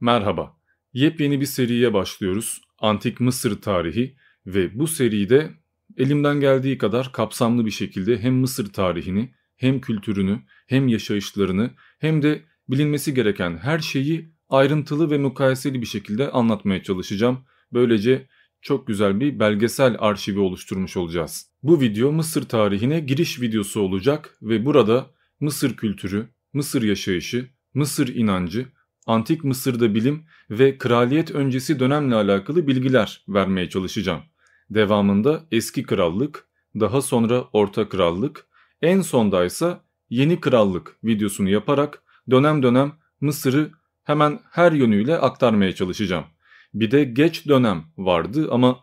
Merhaba. Yepyeni bir seriye başlıyoruz. Antik Mısır tarihi ve bu seride elimden geldiği kadar kapsamlı bir şekilde hem Mısır tarihini, hem kültürünü, hem yaşayışlarını, hem de bilinmesi gereken her şeyi ayrıntılı ve mukayeseli bir şekilde anlatmaya çalışacağım. Böylece çok güzel bir belgesel arşivi oluşturmuş olacağız. Bu video Mısır tarihine giriş videosu olacak ve burada Mısır kültürü, Mısır yaşayışı, Mısır inancı, antik Mısır'da bilim ve kraliyet öncesi dönemle alakalı bilgiler vermeye çalışacağım. Devamında eski krallık, daha sonra orta krallık, en sondaysa yeni krallık videosunu yaparak dönem dönem Mısır'ı hemen her yönüyle aktarmaya çalışacağım. Bir de geç dönem vardı ama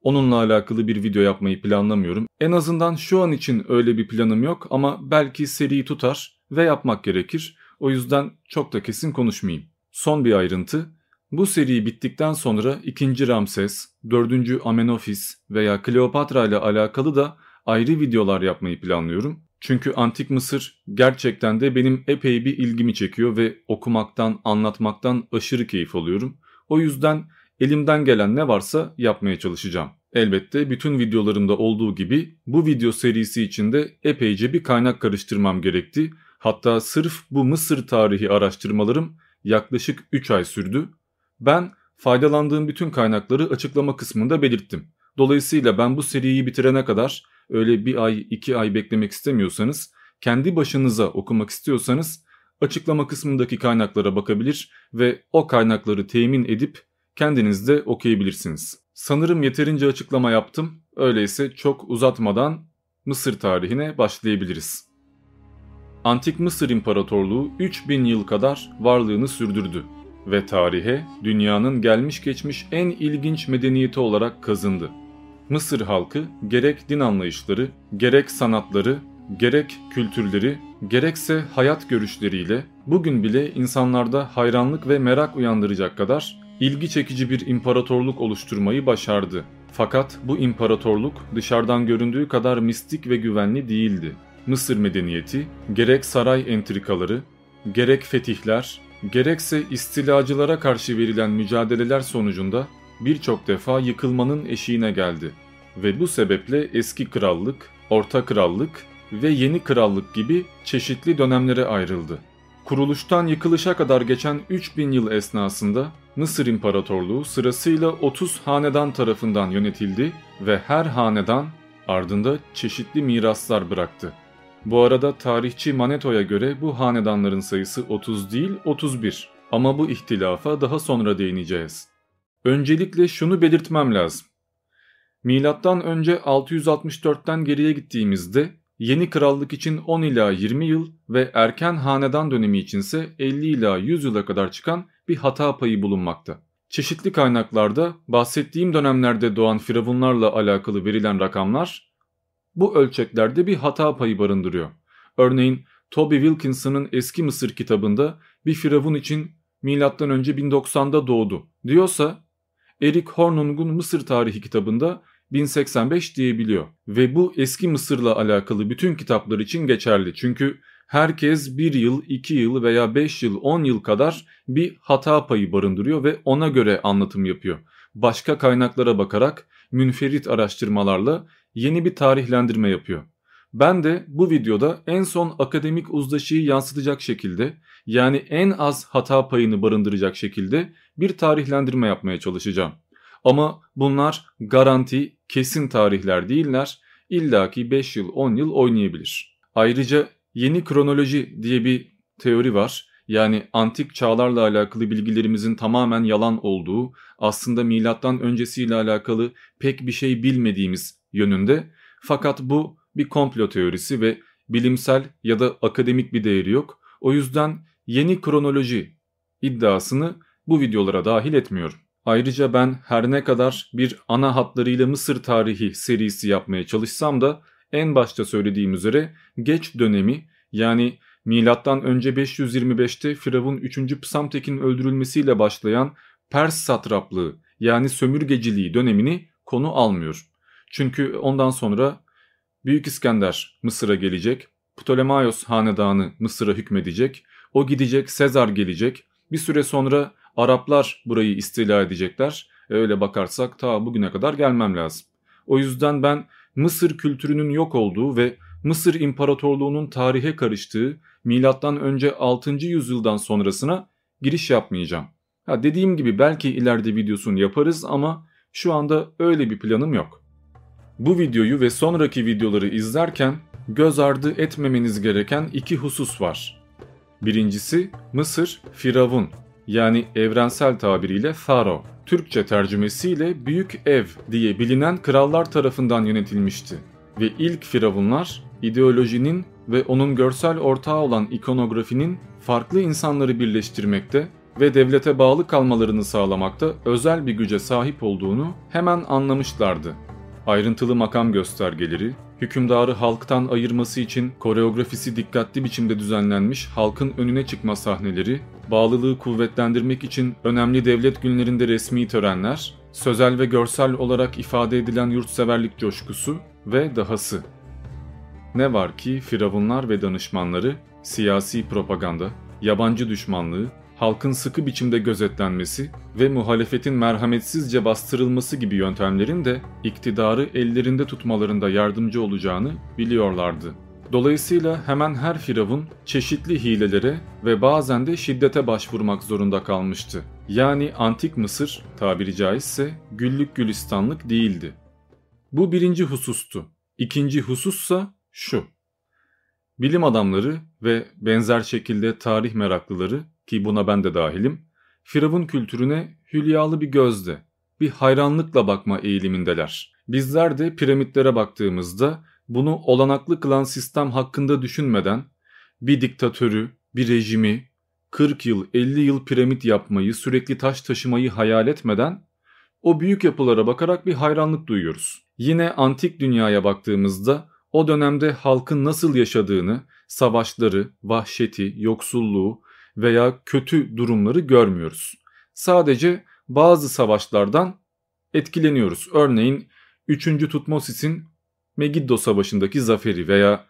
onunla alakalı bir video yapmayı planlamıyorum. En azından şu an için öyle bir planım yok ama belki seriyi tutar ve yapmak gerekir. O yüzden çok da kesin konuşmayayım. Son bir ayrıntı. Bu seri bittikten sonra 2. Ramses, 4. Amenofis veya Kleopatra ile alakalı da ayrı videolar yapmayı planlıyorum. Çünkü Antik Mısır gerçekten de benim epey bir ilgimi çekiyor ve okumaktan, anlatmaktan aşırı keyif alıyorum. O yüzden elimden gelen ne varsa yapmaya çalışacağım. Elbette bütün videolarımda olduğu gibi bu video serisi içinde epeyce bir kaynak karıştırmam gerekti. Hatta sırf bu Mısır tarihi araştırmalarım yaklaşık 3 ay sürdü. Ben faydalandığım bütün kaynakları açıklama kısmında belirttim. Dolayısıyla ben bu seriyi bitirene kadar öyle bir ay iki ay beklemek istemiyorsanız kendi başınıza okumak istiyorsanız açıklama kısmındaki kaynaklara bakabilir ve o kaynakları temin edip kendiniz de okuyabilirsiniz. Sanırım yeterince açıklama yaptım. Öyleyse çok uzatmadan Mısır tarihine başlayabiliriz. Antik Mısır İmparatorluğu 3000 yıl kadar varlığını sürdürdü ve tarihe dünyanın gelmiş geçmiş en ilginç medeniyeti olarak kazındı. Mısır halkı gerek din anlayışları, gerek sanatları, gerek kültürleri, gerekse hayat görüşleriyle bugün bile insanlarda hayranlık ve merak uyandıracak kadar ilgi çekici bir imparatorluk oluşturmayı başardı. Fakat bu imparatorluk dışarıdan göründüğü kadar mistik ve güvenli değildi. Mısır medeniyeti gerek saray entrikaları, gerek fetihler, gerekse istilacılara karşı verilen mücadeleler sonucunda birçok defa yıkılmanın eşiğine geldi ve bu sebeple eski krallık, orta krallık ve yeni krallık gibi çeşitli dönemlere ayrıldı. Kuruluştan yıkılışa kadar geçen 3000 yıl esnasında Mısır İmparatorluğu sırasıyla 30 hanedan tarafından yönetildi ve her hanedan ardında çeşitli miraslar bıraktı. Bu arada tarihçi Maneto'ya göre bu hanedanların sayısı 30 değil 31 ama bu ihtilafa daha sonra değineceğiz. Öncelikle şunu belirtmem lazım. Milattan önce 664'ten geriye gittiğimizde yeni krallık için 10 ila 20 yıl ve erken hanedan dönemi içinse 50 ila 100 yıla kadar çıkan bir hata payı bulunmakta. Çeşitli kaynaklarda bahsettiğim dönemlerde doğan firavunlarla alakalı verilen rakamlar bu ölçeklerde bir hata payı barındırıyor. Örneğin Toby Wilkinson'ın Eski Mısır kitabında bir firavun için M.Ö. 1090'da doğdu diyorsa Eric Hornung'un Mısır tarihi kitabında 1085 diyebiliyor. Ve bu eski Mısır'la alakalı bütün kitaplar için geçerli. Çünkü herkes 1 yıl, 2 yıl veya 5 yıl, 10 yıl kadar bir hata payı barındırıyor ve ona göre anlatım yapıyor. Başka kaynaklara bakarak münferit araştırmalarla yeni bir tarihlendirme yapıyor. Ben de bu videoda en son akademik uzlaşıyı yansıtacak şekilde yani en az hata payını barındıracak şekilde bir tarihlendirme yapmaya çalışacağım. Ama bunlar garanti, kesin tarihler değiller. İlla ki 5 yıl, 10 yıl oynayabilir. Ayrıca yeni kronoloji diye bir teori var. Yani antik çağlarla alakalı bilgilerimizin tamamen yalan olduğu, aslında milattan öncesiyle alakalı pek bir şey bilmediğimiz yönünde. Fakat bu bir komplo teorisi ve bilimsel ya da akademik bir değeri yok. O yüzden yeni kronoloji iddiasını bu videolara dahil etmiyorum. Ayrıca ben her ne kadar bir ana hatlarıyla Mısır tarihi serisi yapmaya çalışsam da en başta söylediğim üzere geç dönemi yani milattan önce 525'te Firavun 3. Psamtek'in öldürülmesiyle başlayan Pers satraplığı yani sömürgeciliği dönemini konu almıyor. Çünkü ondan sonra Büyük İskender Mısır'a gelecek, Ptolemaios hanedanı Mısır'a hükmedecek, o gidecek Sezar gelecek, bir süre sonra Araplar burayı istila edecekler. Öyle bakarsak ta bugüne kadar gelmem lazım. O yüzden ben Mısır kültürünün yok olduğu ve Mısır İmparatorluğu'nun tarihe karıştığı milattan önce 6. yüzyıldan sonrasına giriş yapmayacağım. Ha dediğim gibi belki ileride videosunu yaparız ama şu anda öyle bir planım yok. Bu videoyu ve sonraki videoları izlerken göz ardı etmemeniz gereken iki husus var. Birincisi Mısır Firavun yani evrensel tabiriyle Faro. Türkçe tercümesiyle Büyük Ev diye bilinen krallar tarafından yönetilmişti. Ve ilk firavunlar ideolojinin ve onun görsel ortağı olan ikonografinin farklı insanları birleştirmekte ve devlete bağlı kalmalarını sağlamakta özel bir güce sahip olduğunu hemen anlamışlardı. Ayrıntılı makam göstergeleri, hükümdarı halktan ayırması için koreografisi dikkatli biçimde düzenlenmiş halkın önüne çıkma sahneleri, bağlılığı kuvvetlendirmek için önemli devlet günlerinde resmi törenler, sözel ve görsel olarak ifade edilen yurtseverlik coşkusu ve dahası. Ne var ki firavunlar ve danışmanları siyasi propaganda, yabancı düşmanlığı, halkın sıkı biçimde gözetlenmesi ve muhalefetin merhametsizce bastırılması gibi yöntemlerin de iktidarı ellerinde tutmalarında yardımcı olacağını biliyorlardı. Dolayısıyla hemen her firavun çeşitli hilelere ve bazen de şiddete başvurmak zorunda kalmıştı. Yani antik Mısır tabiri caizse güllük gülistanlık değildi. Bu birinci husustu. İkinci husussa şu. Bilim adamları ve benzer şekilde tarih meraklıları ki buna ben de dahilim, Firavun kültürüne hülyalı bir gözle, bir hayranlıkla bakma eğilimindeler. Bizler de piramitlere baktığımızda bunu olanaklı kılan sistem hakkında düşünmeden bir diktatörü, bir rejimi, 40 yıl, 50 yıl piramit yapmayı, sürekli taş taşımayı hayal etmeden o büyük yapılara bakarak bir hayranlık duyuyoruz. Yine antik dünyaya baktığımızda o dönemde halkın nasıl yaşadığını, savaşları, vahşeti, yoksulluğu veya kötü durumları görmüyoruz. Sadece bazı savaşlardan etkileniyoruz. Örneğin 3. Tutmosis'in Megiddo Savaşı'ndaki zaferi veya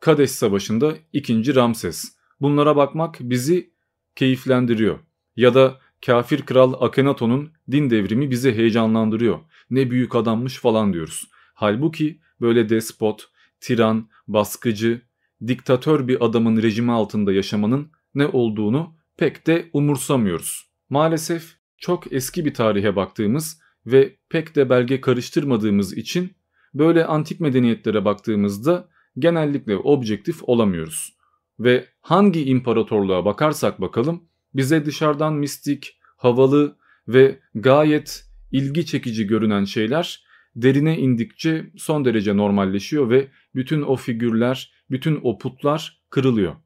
Kadeş Savaşı'nda 2. Ramses. Bunlara bakmak bizi keyiflendiriyor. Ya da kafir kral Akhenaton'un din devrimi bizi heyecanlandırıyor. Ne büyük adammış falan diyoruz. Halbuki böyle despot, tiran, baskıcı, diktatör bir adamın rejimi altında yaşamanın ne olduğunu pek de umursamıyoruz. Maalesef çok eski bir tarihe baktığımız ve pek de belge karıştırmadığımız için böyle antik medeniyetlere baktığımızda genellikle objektif olamıyoruz. Ve hangi imparatorluğa bakarsak bakalım bize dışarıdan mistik, havalı ve gayet ilgi çekici görünen şeyler derine indikçe son derece normalleşiyor ve bütün o figürler, bütün o putlar kırılıyor.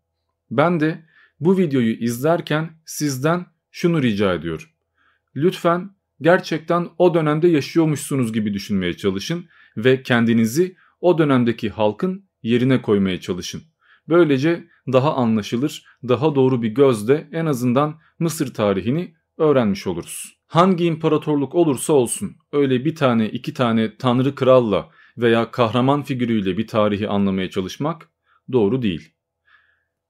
Ben de bu videoyu izlerken sizden şunu rica ediyorum. Lütfen gerçekten o dönemde yaşıyormuşsunuz gibi düşünmeye çalışın ve kendinizi o dönemdeki halkın yerine koymaya çalışın. Böylece daha anlaşılır, daha doğru bir gözle en azından Mısır tarihini öğrenmiş oluruz. Hangi imparatorluk olursa olsun öyle bir tane iki tane tanrı kralla veya kahraman figürüyle bir tarihi anlamaya çalışmak doğru değil.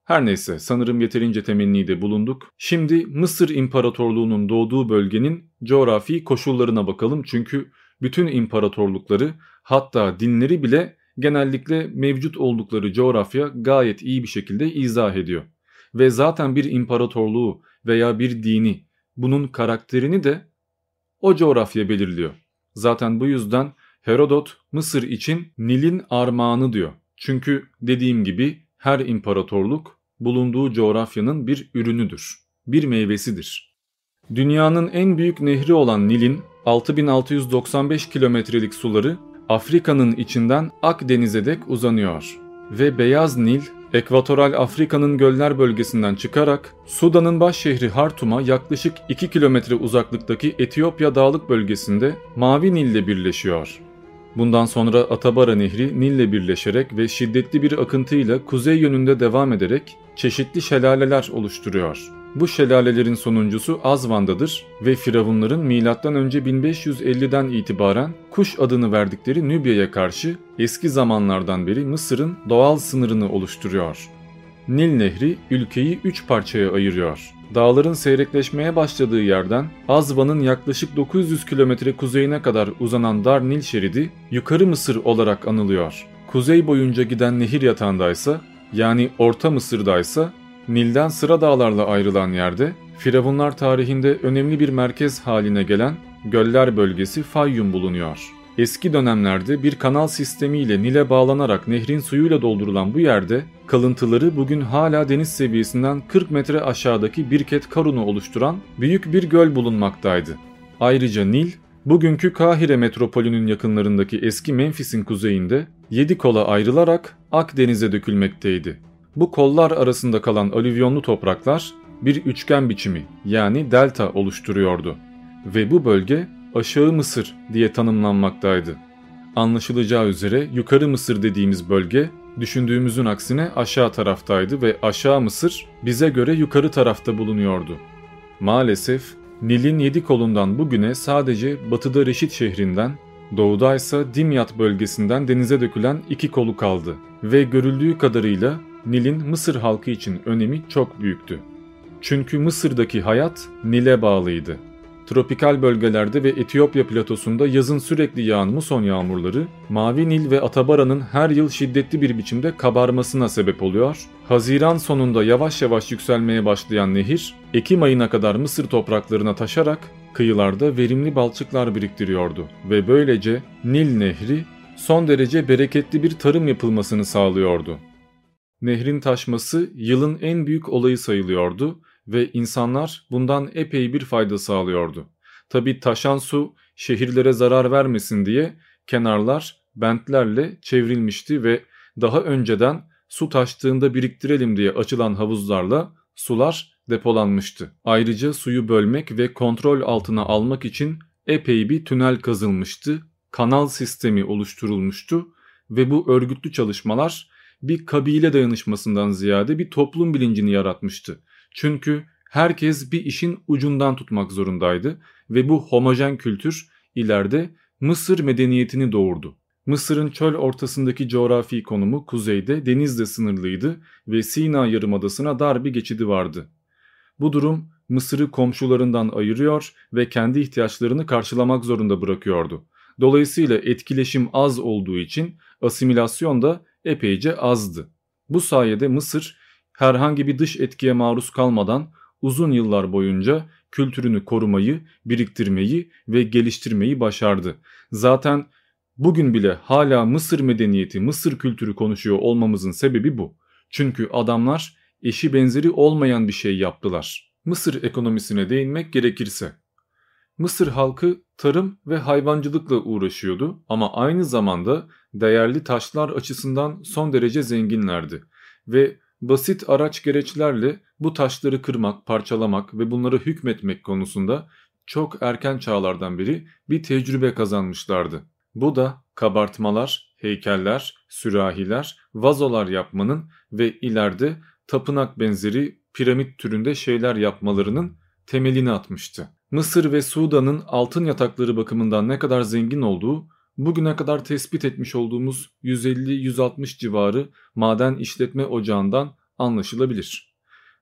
Her neyse sanırım yeterince temennide bulunduk. Şimdi Mısır İmparatorluğu'nun doğduğu bölgenin coğrafi koşullarına bakalım. Çünkü bütün imparatorlukları hatta dinleri bile genellikle mevcut oldukları coğrafya gayet iyi bir şekilde izah ediyor. Ve zaten bir imparatorluğu veya bir dini bunun karakterini de o coğrafya belirliyor. Zaten bu yüzden Herodot Mısır için Nil'in armağanı diyor. Çünkü dediğim gibi her imparatorluk bulunduğu coğrafyanın bir ürünüdür, bir meyvesidir. Dünyanın en büyük nehri olan Nil'in 6695 kilometrelik suları Afrika'nın içinden Akdeniz'e dek uzanıyor ve Beyaz Nil Ekvatoral Afrika'nın göller bölgesinden çıkarak Sudan'ın baş şehri Hartum'a yaklaşık 2 kilometre uzaklıktaki Etiyopya dağlık bölgesinde Mavi Nil ile birleşiyor. Bundan sonra Atabara Nehri Nil'le birleşerek ve şiddetli bir akıntıyla kuzey yönünde devam ederek çeşitli şelaleler oluşturuyor. Bu şelalelerin sonuncusu Azvan'dadır ve Firavunların M.Ö. 1550'den itibaren Kuş adını verdikleri Nübya'ya karşı eski zamanlardan beri Mısır'ın doğal sınırını oluşturuyor. Nil Nehri ülkeyi üç parçaya ayırıyor. Dağların seyrekleşmeye başladığı yerden Azva'nın yaklaşık 900 kilometre kuzeyine kadar uzanan dar Nil şeridi Yukarı Mısır olarak anılıyor. Kuzey boyunca giden nehir yatağındaysa yani Orta Mısır'daysa Nil'den sıra dağlarla ayrılan yerde Firavunlar tarihinde önemli bir merkez haline gelen Göller bölgesi Fayyum bulunuyor. Eski dönemlerde bir kanal sistemiyle Nil'e bağlanarak nehrin suyuyla doldurulan bu yerde kalıntıları bugün hala deniz seviyesinden 40 metre aşağıdaki Birket Karun'u oluşturan büyük bir göl bulunmaktaydı. Ayrıca Nil, bugünkü Kahire metropolünün yakınlarındaki eski Memphis'in kuzeyinde 7 kola ayrılarak Akdeniz'e dökülmekteydi. Bu kollar arasında kalan alüvyonlu topraklar bir üçgen biçimi yani delta oluşturuyordu ve bu bölge Aşağı Mısır diye tanımlanmaktaydı. Anlaşılacağı üzere Yukarı Mısır dediğimiz bölge düşündüğümüzün aksine aşağı taraftaydı ve Aşağı Mısır bize göre yukarı tarafta bulunuyordu. Maalesef Nil'in yedi kolundan bugüne sadece batıda Reşit şehrinden, doğuda ise Dimyat bölgesinden denize dökülen iki kolu kaldı ve görüldüğü kadarıyla Nil'in Mısır halkı için önemi çok büyüktü. Çünkü Mısır'daki hayat Nil'e bağlıydı. Tropikal bölgelerde ve Etiyopya platosunda yazın sürekli yağan muson yağmurları, Mavi Nil ve Atabara'nın her yıl şiddetli bir biçimde kabarmasına sebep oluyor. Haziran sonunda yavaş yavaş yükselmeye başlayan nehir, Ekim ayına kadar Mısır topraklarına taşarak kıyılarda verimli balçıklar biriktiriyordu ve böylece Nil Nehri son derece bereketli bir tarım yapılmasını sağlıyordu. Nehrin taşması yılın en büyük olayı sayılıyordu ve insanlar bundan epey bir fayda sağlıyordu. Tabi taşan su şehirlere zarar vermesin diye kenarlar bentlerle çevrilmişti ve daha önceden su taştığında biriktirelim diye açılan havuzlarla sular depolanmıştı. Ayrıca suyu bölmek ve kontrol altına almak için epey bir tünel kazılmıştı, kanal sistemi oluşturulmuştu ve bu örgütlü çalışmalar bir kabile dayanışmasından ziyade bir toplum bilincini yaratmıştı. Çünkü herkes bir işin ucundan tutmak zorundaydı ve bu homojen kültür ileride Mısır medeniyetini doğurdu. Mısır'ın çöl ortasındaki coğrafi konumu kuzeyde denizle sınırlıydı ve Sina Yarımadası'na dar bir geçidi vardı. Bu durum Mısır'ı komşularından ayırıyor ve kendi ihtiyaçlarını karşılamak zorunda bırakıyordu. Dolayısıyla etkileşim az olduğu için asimilasyon da epeyce azdı. Bu sayede Mısır herhangi bir dış etkiye maruz kalmadan uzun yıllar boyunca kültürünü korumayı, biriktirmeyi ve geliştirmeyi başardı. Zaten bugün bile hala Mısır medeniyeti, Mısır kültürü konuşuyor olmamızın sebebi bu. Çünkü adamlar eşi benzeri olmayan bir şey yaptılar. Mısır ekonomisine değinmek gerekirse. Mısır halkı tarım ve hayvancılıkla uğraşıyordu ama aynı zamanda değerli taşlar açısından son derece zenginlerdi ve basit araç gereçlerle bu taşları kırmak, parçalamak ve bunları hükmetmek konusunda çok erken çağlardan beri bir tecrübe kazanmışlardı. Bu da kabartmalar, heykeller, sürahiler, vazolar yapmanın ve ileride tapınak benzeri piramit türünde şeyler yapmalarının temelini atmıştı. Mısır ve Sudan'ın altın yatakları bakımından ne kadar zengin olduğu bugüne kadar tespit etmiş olduğumuz 150-160 civarı maden işletme ocağından anlaşılabilir.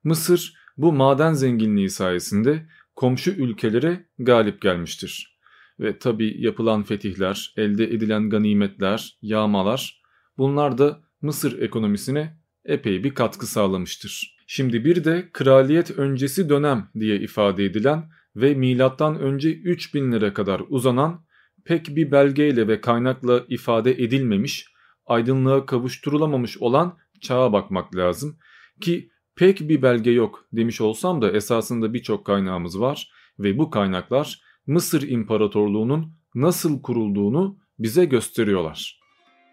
Mısır bu maden zenginliği sayesinde komşu ülkelere galip gelmiştir. Ve tabi yapılan fetihler, elde edilen ganimetler, yağmalar bunlar da Mısır ekonomisine epey bir katkı sağlamıştır. Şimdi bir de kraliyet öncesi dönem diye ifade edilen ve milattan önce 3000'lere kadar uzanan pek bir belgeyle ve kaynakla ifade edilmemiş, aydınlığa kavuşturulamamış olan çağa bakmak lazım. Ki pek bir belge yok demiş olsam da esasında birçok kaynağımız var ve bu kaynaklar Mısır İmparatorluğu'nun nasıl kurulduğunu bize gösteriyorlar.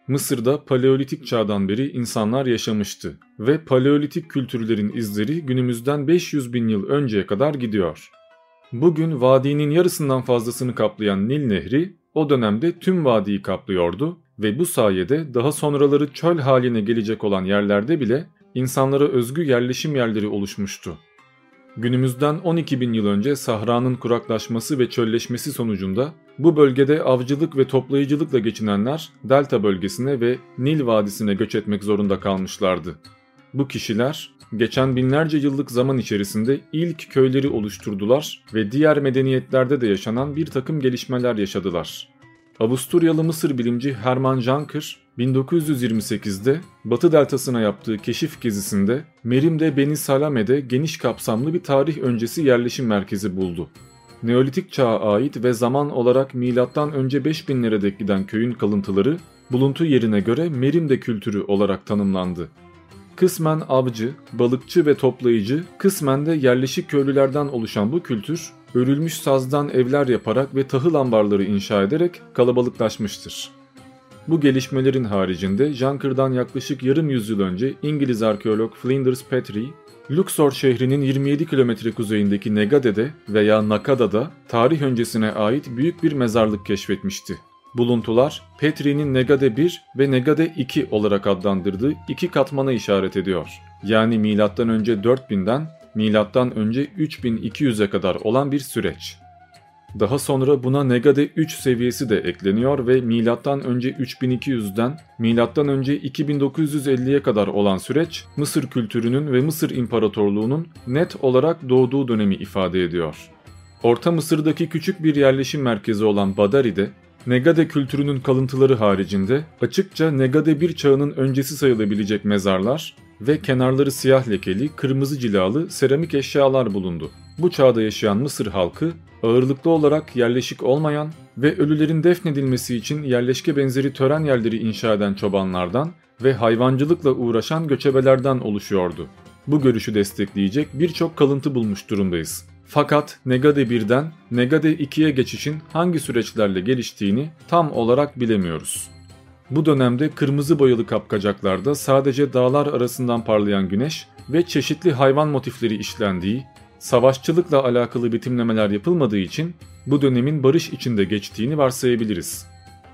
Mısır'da Paleolitik çağdan beri insanlar yaşamıştı ve Paleolitik kültürlerin izleri günümüzden 500 bin yıl önceye kadar gidiyor. Bugün vadinin yarısından fazlasını kaplayan Nil Nehri o dönemde tüm vadiyi kaplıyordu ve bu sayede daha sonraları çöl haline gelecek olan yerlerde bile insanlara özgü yerleşim yerleri oluşmuştu. Günümüzden 12 bin yıl önce Sahra'nın kuraklaşması ve çölleşmesi sonucunda bu bölgede avcılık ve toplayıcılıkla geçinenler Delta bölgesine ve Nil Vadisi'ne göç etmek zorunda kalmışlardı. Bu kişiler geçen binlerce yıllık zaman içerisinde ilk köyleri oluşturdular ve diğer medeniyetlerde de yaşanan bir takım gelişmeler yaşadılar. Avusturyalı Mısır bilimci Hermann Janker 1928'de Batı deltasına yaptığı keşif gezisinde Merim'de Beni Salame'de geniş kapsamlı bir tarih öncesi yerleşim merkezi buldu. Neolitik çağa ait ve zaman olarak önce 5000'lere dek giden köyün kalıntıları buluntu yerine göre Merim'de kültürü olarak tanımlandı. Kısmen avcı, balıkçı ve toplayıcı, kısmen de yerleşik köylülerden oluşan bu kültür, örülmüş sazdan evler yaparak ve tahıl ambarları inşa ederek kalabalıklaşmıştır. Bu gelişmelerin haricinde Janker'dan yaklaşık yarım yüzyıl önce İngiliz arkeolog Flinders Petrie, Luxor şehrinin 27 kilometre kuzeyindeki Negade'de veya Nakada'da tarih öncesine ait büyük bir mezarlık keşfetmişti. Buluntular Petrie'nin Negade 1 ve Negade 2 olarak adlandırdığı iki katmana işaret ediyor. Yani M.Ö. 4000'den M.Ö. 3200'e kadar olan bir süreç. Daha sonra buna Negade 3 seviyesi de ekleniyor ve M.Ö. 3200'den M.Ö. 2950'ye kadar olan süreç Mısır kültürünün ve Mısır İmparatorluğu'nun net olarak doğduğu dönemi ifade ediyor. Orta Mısır'daki küçük bir yerleşim merkezi olan Badari'de Negade kültürünün kalıntıları haricinde açıkça Negade bir çağının öncesi sayılabilecek mezarlar ve kenarları siyah lekeli, kırmızı cilalı seramik eşyalar bulundu. Bu çağda yaşayan Mısır halkı ağırlıklı olarak yerleşik olmayan ve ölülerin defnedilmesi için yerleşke benzeri tören yerleri inşa eden çobanlardan ve hayvancılıkla uğraşan göçebelerden oluşuyordu. Bu görüşü destekleyecek birçok kalıntı bulmuş durumdayız. Fakat Negade 1'den Negade 2'ye geçişin hangi süreçlerle geliştiğini tam olarak bilemiyoruz. Bu dönemde kırmızı boyalı kapkacaklarda sadece dağlar arasından parlayan güneş ve çeşitli hayvan motifleri işlendiği, savaşçılıkla alakalı betimlemeler yapılmadığı için bu dönemin barış içinde geçtiğini varsayabiliriz.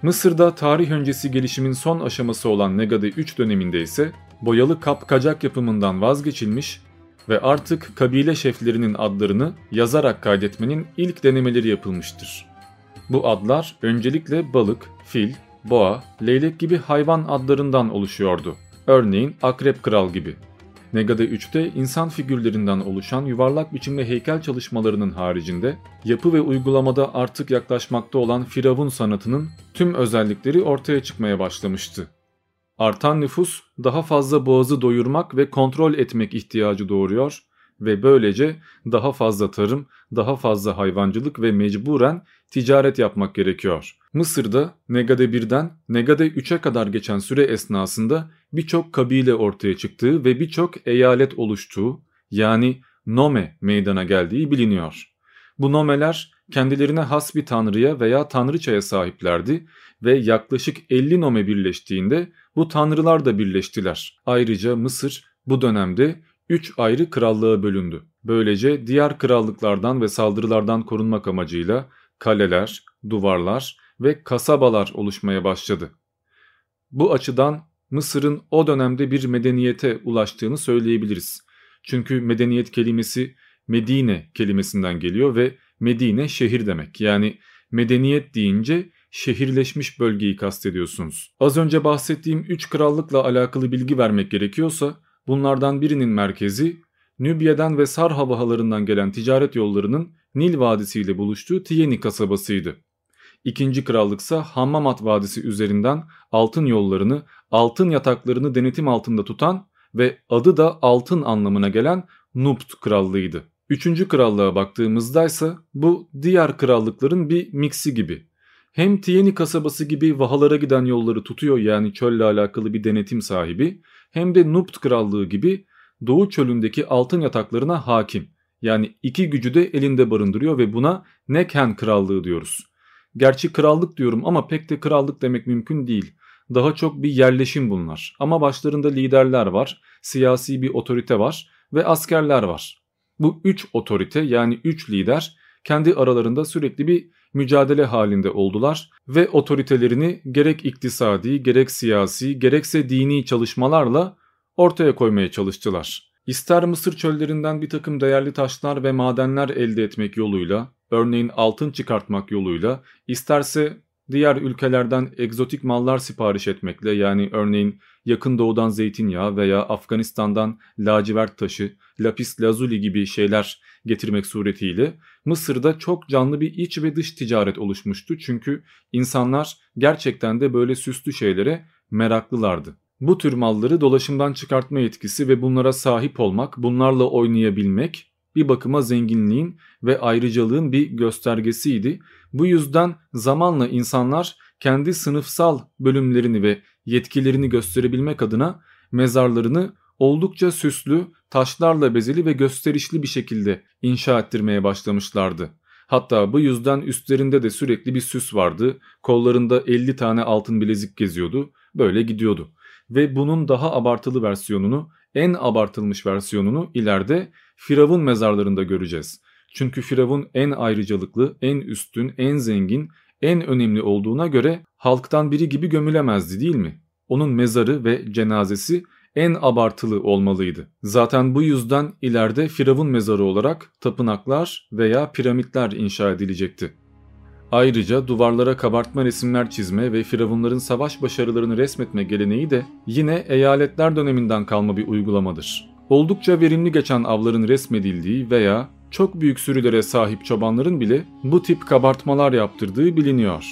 Mısır'da tarih öncesi gelişimin son aşaması olan Negade 3 döneminde ise boyalı kapkacak yapımından vazgeçilmiş ve artık kabile şeflerinin adlarını yazarak kaydetmenin ilk denemeleri yapılmıştır. Bu adlar öncelikle balık, fil, boğa, leylek gibi hayvan adlarından oluşuyordu. Örneğin akrep kral gibi. Negade 3'te insan figürlerinden oluşan yuvarlak biçimli heykel çalışmalarının haricinde yapı ve uygulamada artık yaklaşmakta olan firavun sanatının tüm özellikleri ortaya çıkmaya başlamıştı. Artan nüfus daha fazla boğazı doyurmak ve kontrol etmek ihtiyacı doğuruyor ve böylece daha fazla tarım, daha fazla hayvancılık ve mecburen ticaret yapmak gerekiyor. Mısır'da Negade 1'den Negade 3'e kadar geçen süre esnasında birçok kabile ortaya çıktığı ve birçok eyalet oluştuğu yani nome meydana geldiği biliniyor. Bu nomeler kendilerine has bir tanrıya veya tanrıçaya sahiplerdi ve yaklaşık 50 nome birleştiğinde bu tanrılar da birleştiler. Ayrıca Mısır bu dönemde 3 ayrı krallığa bölündü. Böylece diğer krallıklardan ve saldırılardan korunmak amacıyla kaleler, duvarlar ve kasabalar oluşmaya başladı. Bu açıdan Mısır'ın o dönemde bir medeniyete ulaştığını söyleyebiliriz. Çünkü medeniyet kelimesi Medine kelimesinden geliyor ve Medine şehir demek. Yani medeniyet deyince şehirleşmiş bölgeyi kastediyorsunuz. Az önce bahsettiğim 3 krallıkla alakalı bilgi vermek gerekiyorsa bunlardan birinin merkezi Nübya'dan ve Sar havahalarından gelen ticaret yollarının Nil Vadisi ile buluştuğu Tiyeni kasabasıydı. İkinci krallıksa Hammamat Vadisi üzerinden altın yollarını, altın yataklarını denetim altında tutan ve adı da altın anlamına gelen Nubt krallığıydı. Üçüncü krallığa baktığımızda ise bu diğer krallıkların bir miksi gibi. Hem Tiyeni kasabası gibi vahalara giden yolları tutuyor yani çölle alakalı bir denetim sahibi hem de Nubt krallığı gibi Doğu çölündeki altın yataklarına hakim. Yani iki gücü de elinde barındırıyor ve buna Nekhen krallığı diyoruz. Gerçi krallık diyorum ama pek de krallık demek mümkün değil. Daha çok bir yerleşim bunlar. Ama başlarında liderler var, siyasi bir otorite var ve askerler var. Bu üç otorite yani üç lider kendi aralarında sürekli bir mücadele halinde oldular ve otoritelerini gerek iktisadi, gerek siyasi, gerekse dini çalışmalarla ortaya koymaya çalıştılar. İster Mısır çöllerinden bir takım değerli taşlar ve madenler elde etmek yoluyla, örneğin altın çıkartmak yoluyla, isterse diğer ülkelerden egzotik mallar sipariş etmekle yani örneğin yakın doğudan zeytinyağı veya Afganistan'dan lacivert taşı, lapis lazuli gibi şeyler getirmek suretiyle Mısır'da çok canlı bir iç ve dış ticaret oluşmuştu. Çünkü insanlar gerçekten de böyle süslü şeylere meraklılardı. Bu tür malları dolaşımdan çıkartma yetkisi ve bunlara sahip olmak, bunlarla oynayabilmek bir bakıma zenginliğin ve ayrıcalığın bir göstergesiydi. Bu yüzden zamanla insanlar kendi sınıfsal bölümlerini ve yetkilerini gösterebilmek adına mezarlarını oldukça süslü, taşlarla bezeli ve gösterişli bir şekilde inşa ettirmeye başlamışlardı. Hatta bu yüzden üstlerinde de sürekli bir süs vardı. Kollarında 50 tane altın bilezik geziyordu. Böyle gidiyordu. Ve bunun daha abartılı versiyonunu, en abartılmış versiyonunu ileride Firavun mezarlarında göreceğiz. Çünkü Firavun en ayrıcalıklı, en üstün, en zengin, en önemli olduğuna göre halktan biri gibi gömülemezdi değil mi? Onun mezarı ve cenazesi en abartılı olmalıydı. Zaten bu yüzden ileride Firavun mezarı olarak tapınaklar veya piramitler inşa edilecekti. Ayrıca duvarlara kabartma resimler çizme ve firavunların savaş başarılarını resmetme geleneği de yine eyaletler döneminden kalma bir uygulamadır. Oldukça verimli geçen avların resmedildiği veya çok büyük sürülere sahip çobanların bile bu tip kabartmalar yaptırdığı biliniyor.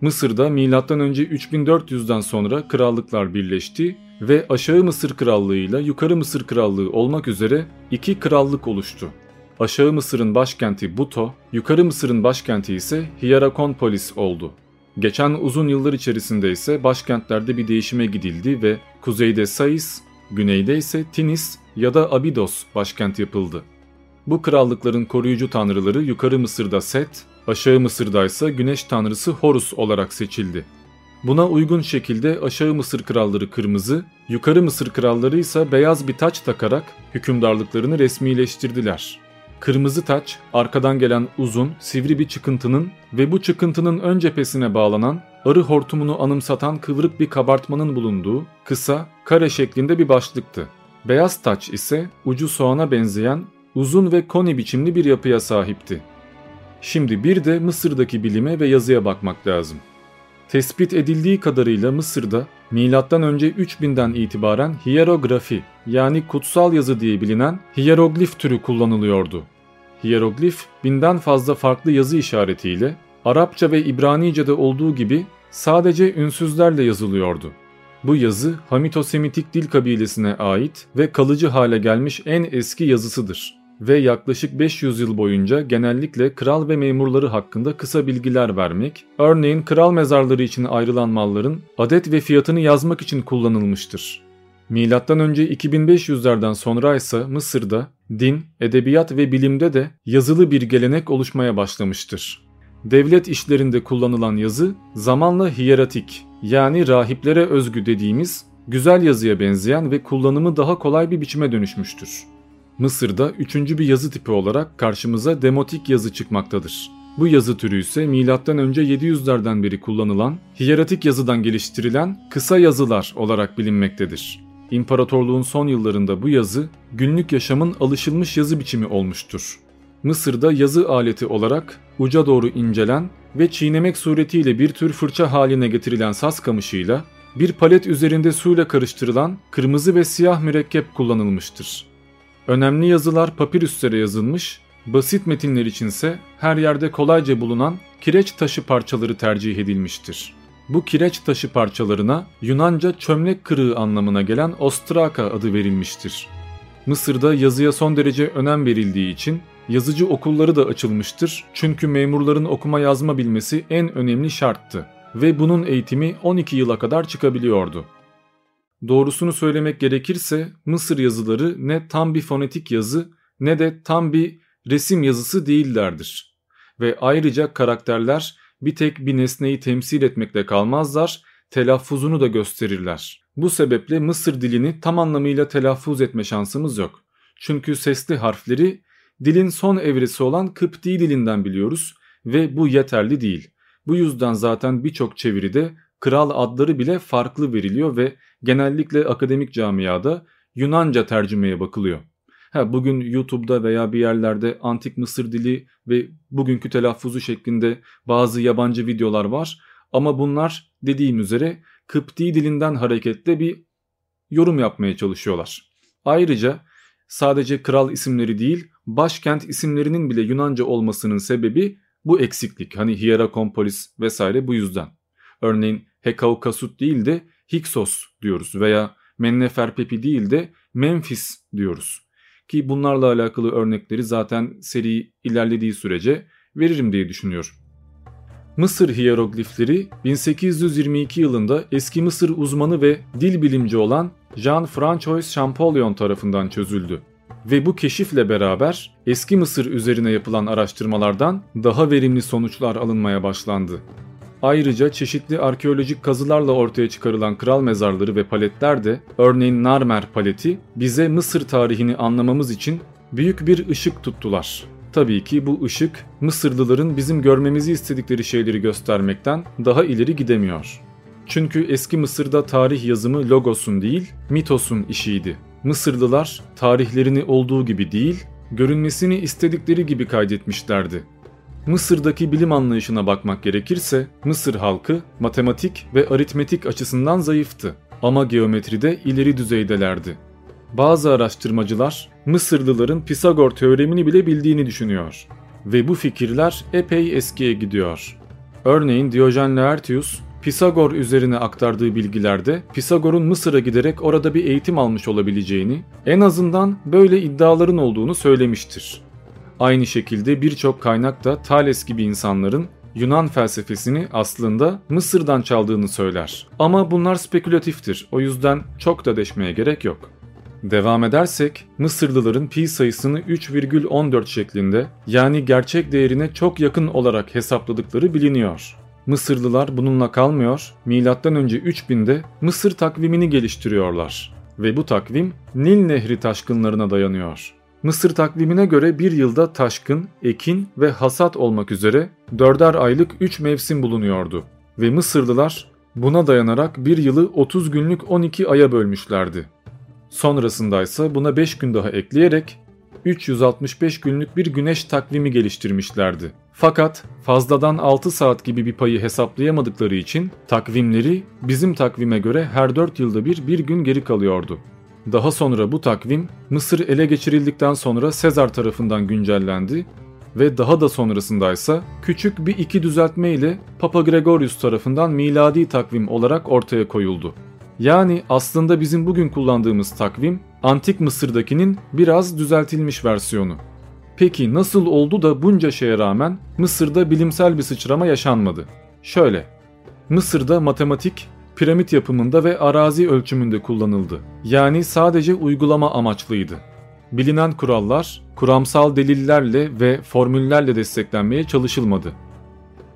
Mısır'da M.Ö. 3400'den sonra krallıklar birleşti ve Aşağı Mısır Krallığı ile Yukarı Mısır Krallığı olmak üzere iki krallık oluştu. Aşağı Mısır'ın başkenti Buto, Yukarı Mısır'ın başkenti ise Hierakonpolis oldu. Geçen uzun yıllar içerisinde ise başkentlerde bir değişime gidildi ve kuzeyde Sais, güneyde ise Tinis ya da Abidos başkent yapıldı. Bu krallıkların koruyucu tanrıları Yukarı Mısır'da Set, Aşağı Mısır'da ise güneş tanrısı Horus olarak seçildi. Buna uygun şekilde Aşağı Mısır kralları kırmızı, Yukarı Mısır kralları ise beyaz bir taç takarak hükümdarlıklarını resmileştirdiler. Kırmızı taç arkadan gelen uzun, sivri bir çıkıntının ve bu çıkıntının ön cephesine bağlanan arı hortumunu anımsatan kıvrık bir kabartmanın bulunduğu kısa, kare şeklinde bir başlıktı. Beyaz taç ise ucu soğana benzeyen uzun ve koni biçimli bir yapıya sahipti. Şimdi bir de Mısır'daki bilime ve yazıya bakmak lazım. Tespit edildiği kadarıyla Mısır'da M.Ö. 3000'den itibaren hierografi yani kutsal yazı diye bilinen hieroglif türü kullanılıyordu. Hieroglif binden fazla farklı yazı işaretiyle Arapça ve İbranice'de olduğu gibi sadece ünsüzlerle yazılıyordu. Bu yazı Hamito-Semitik dil kabilesine ait ve kalıcı hale gelmiş en eski yazısıdır ve yaklaşık 500 yıl boyunca genellikle kral ve memurları hakkında kısa bilgiler vermek, örneğin kral mezarları için ayrılan malların adet ve fiyatını yazmak için kullanılmıştır. Milattan önce 2500'lerden sonra ise Mısır'da din, edebiyat ve bilimde de yazılı bir gelenek oluşmaya başlamıştır. Devlet işlerinde kullanılan yazı zamanla hieratik yani rahiplere özgü dediğimiz güzel yazıya benzeyen ve kullanımı daha kolay bir biçime dönüşmüştür. Mısır'da üçüncü bir yazı tipi olarak karşımıza demotik yazı çıkmaktadır. Bu yazı türü ise M.Ö. 700'lerden beri kullanılan hieratik yazıdan geliştirilen kısa yazılar olarak bilinmektedir. İmparatorluğun son yıllarında bu yazı günlük yaşamın alışılmış yazı biçimi olmuştur. Mısır'da yazı aleti olarak uca doğru incelen ve çiğnemek suretiyle bir tür fırça haline getirilen saz kamışıyla bir palet üzerinde suyla karıştırılan kırmızı ve siyah mürekkep kullanılmıştır. Önemli yazılar papirüslere yazılmış, basit metinler içinse her yerde kolayca bulunan kireç taşı parçaları tercih edilmiştir. Bu kireç taşı parçalarına Yunanca çömlek kırığı anlamına gelen ostraka adı verilmiştir. Mısır'da yazıya son derece önem verildiği için yazıcı okulları da açılmıştır çünkü memurların okuma yazma bilmesi en önemli şarttı ve bunun eğitimi 12 yıla kadar çıkabiliyordu. Doğrusunu söylemek gerekirse Mısır yazıları ne tam bir fonetik yazı ne de tam bir resim yazısı değillerdir. Ve ayrıca karakterler bir tek bir nesneyi temsil etmekle kalmazlar, telaffuzunu da gösterirler. Bu sebeple Mısır dilini tam anlamıyla telaffuz etme şansımız yok. Çünkü sesli harfleri dilin son evresi olan Kıpti dilinden biliyoruz ve bu yeterli değil. Bu yüzden zaten birçok çeviride kral adları bile farklı veriliyor ve genellikle akademik camiada Yunanca tercümeye bakılıyor. Ha, bugün YouTube'da veya bir yerlerde antik Mısır dili ve bugünkü telaffuzu şeklinde bazı yabancı videolar var Ama bunlar dediğim üzere Kıpti dilinden hareketle bir yorum yapmaya çalışıyorlar. Ayrıca sadece kral isimleri değil başkent isimlerinin bile Yunanca olmasının sebebi bu eksiklik. Hani Hierakonpolis vesaire bu yüzden. Örneğin Hekaukasut değil de Hiksos diyoruz veya Menneferpepi değil de Memphis diyoruz. Ki bunlarla alakalı örnekleri zaten seri ilerlediği sürece veririm diye düşünüyorum. Mısır hiyeroglifleri 1822 yılında eski Mısır uzmanı ve dil bilimci olan Jean-François Champollion tarafından çözüldü. Ve bu keşifle beraber eski Mısır üzerine yapılan araştırmalardan daha verimli sonuçlar alınmaya başlandı. Ayrıca çeşitli arkeolojik kazılarla ortaya çıkarılan kral mezarları ve paletler de örneğin Narmer paleti bize Mısır tarihini anlamamız için büyük bir ışık tuttular. Tabii ki bu ışık Mısırlıların bizim görmemizi istedikleri şeyleri göstermekten daha ileri gidemiyor. Çünkü eski Mısır'da tarih yazımı logosun değil, mitosun işiydi. Mısırlılar tarihlerini olduğu gibi değil, görünmesini istedikleri gibi kaydetmişlerdi. Mısır'daki bilim anlayışına bakmak gerekirse Mısır halkı matematik ve aritmetik açısından zayıftı ama geometride ileri düzeydelerdi. Bazı araştırmacılar Mısırlıların Pisagor teoremini bile bildiğini düşünüyor ve bu fikirler epey eskiye gidiyor. Örneğin Diyojen Laertius Pisagor üzerine aktardığı bilgilerde Pisagor'un Mısır'a giderek orada bir eğitim almış olabileceğini, en azından böyle iddiaların olduğunu söylemiştir. Aynı şekilde birçok kaynak da Thales gibi insanların Yunan felsefesini aslında Mısır'dan çaldığını söyler. Ama bunlar spekülatiftir. O yüzden çok da deşmeye gerek yok. Devam edersek Mısırlıların pi sayısını 3,14 şeklinde yani gerçek değerine çok yakın olarak hesapladıkları biliniyor. Mısırlılar bununla kalmıyor, M.Ö. 3000'de Mısır takvimini geliştiriyorlar ve bu takvim Nil Nehri taşkınlarına dayanıyor. Mısır takvimine göre bir yılda taşkın, ekin ve hasat olmak üzere dörder aylık 3 mevsim bulunuyordu ve Mısırlılar buna dayanarak bir yılı 30 günlük 12 aya bölmüşlerdi. Sonrasında ise buna 5 gün daha ekleyerek 365 günlük bir güneş takvimi geliştirmişlerdi. Fakat fazladan 6 saat gibi bir payı hesaplayamadıkları için takvimleri bizim takvime göre her 4 yılda bir bir gün geri kalıyordu. Daha sonra bu takvim Mısır ele geçirildikten sonra Sezar tarafından güncellendi ve daha da sonrasındaysa küçük bir iki düzeltme ile Papa Gregorius tarafından miladi takvim olarak ortaya koyuldu. Yani aslında bizim bugün kullandığımız takvim Antik Mısır'dakinin biraz düzeltilmiş versiyonu. Peki nasıl oldu da bunca şeye rağmen Mısır'da bilimsel bir sıçrama yaşanmadı? Şöyle, Mısır'da matematik piramit yapımında ve arazi ölçümünde kullanıldı. Yani sadece uygulama amaçlıydı. Bilinen kurallar kuramsal delillerle ve formüllerle desteklenmeye çalışılmadı.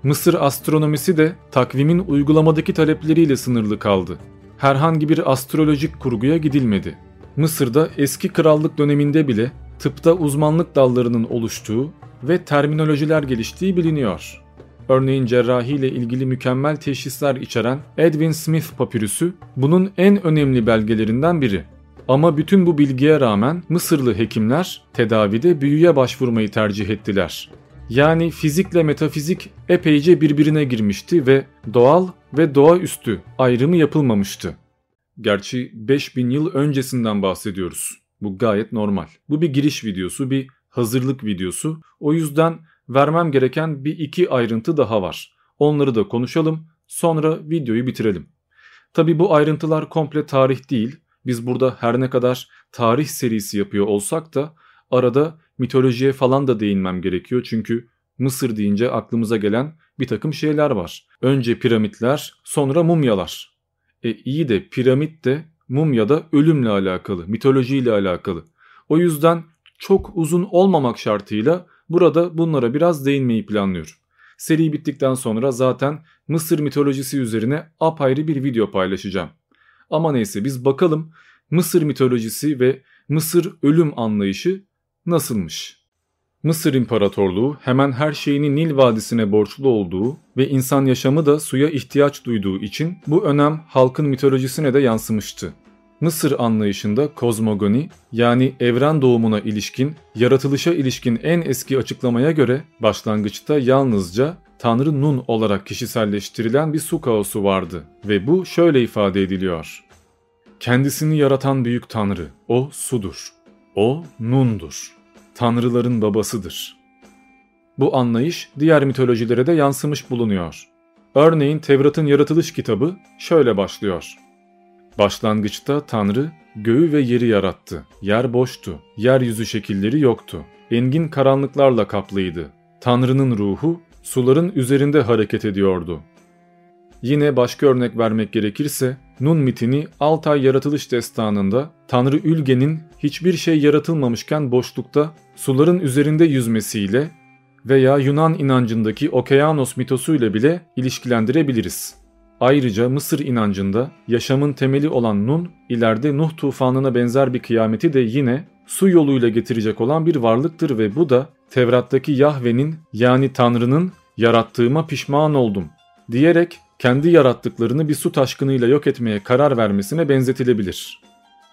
Mısır astronomisi de takvimin uygulamadaki talepleriyle sınırlı kaldı. Herhangi bir astrolojik kurguya gidilmedi. Mısır'da eski krallık döneminde bile tıpta uzmanlık dallarının oluştuğu ve terminolojiler geliştiği biliniyor. Örneğin cerrahi ile ilgili mükemmel teşhisler içeren Edwin Smith papirüsü bunun en önemli belgelerinden biri. Ama bütün bu bilgiye rağmen Mısırlı hekimler tedavide büyüye başvurmayı tercih ettiler. Yani fizikle metafizik epeyce birbirine girmişti ve doğal ve doğaüstü ayrımı yapılmamıştı. Gerçi 5000 yıl öncesinden bahsediyoruz. Bu gayet normal. Bu bir giriş videosu, bir hazırlık videosu. O yüzden vermem gereken bir iki ayrıntı daha var. Onları da konuşalım, sonra videoyu bitirelim. Tabi bu ayrıntılar komple tarih değil. Biz burada her ne kadar tarih serisi yapıyor olsak da arada mitolojiye falan da değinmem gerekiyor. Çünkü Mısır deyince aklımıza gelen bir takım şeyler var. Önce piramitler, sonra mumyalar. E iyi de piramit de mumya da ölümle alakalı, mitolojiyle alakalı. O yüzden çok uzun olmamak şartıyla burada bunlara biraz değinmeyi planlıyorum. Seri bittikten sonra zaten Mısır mitolojisi üzerine apayrı bir video paylaşacağım. Ama neyse biz bakalım Mısır mitolojisi ve Mısır ölüm anlayışı nasılmış? Mısır İmparatorluğu hemen her şeyini Nil Vadisi'ne borçlu olduğu ve insan yaşamı da suya ihtiyaç duyduğu için bu önem halkın mitolojisine de yansımıştı. Mısır anlayışında kozmogoni yani evren doğumuna ilişkin, yaratılışa ilişkin en eski açıklamaya göre başlangıçta yalnızca Tanrı Nun olarak kişiselleştirilen bir su kaosu vardı ve bu şöyle ifade ediliyor. Kendisini yaratan büyük Tanrı, o sudur. O Nun'dur. Tanrıların babasıdır. Bu anlayış diğer mitolojilere de yansımış bulunuyor. Örneğin Tevrat'ın yaratılış kitabı şöyle başlıyor. Başlangıçta Tanrı göğü ve yeri yarattı. Yer boştu. Yeryüzü şekilleri yoktu. Engin karanlıklarla kaplıydı. Tanrı'nın ruhu suların üzerinde hareket ediyordu. Yine başka örnek vermek gerekirse Nun mitini Altay yaratılış destanında Tanrı Ülge'nin hiçbir şey yaratılmamışken boşlukta suların üzerinde yüzmesiyle veya Yunan inancındaki Okeanos mitosuyla bile ilişkilendirebiliriz. Ayrıca Mısır inancında yaşamın temeli olan Nun, ileride Nuh tufanına benzer bir kıyameti de yine su yoluyla getirecek olan bir varlıktır ve bu da Tevrat'taki Yahve'nin yani Tanrı'nın yarattığıma pişman oldum diyerek kendi yarattıklarını bir su taşkınıyla yok etmeye karar vermesine benzetilebilir.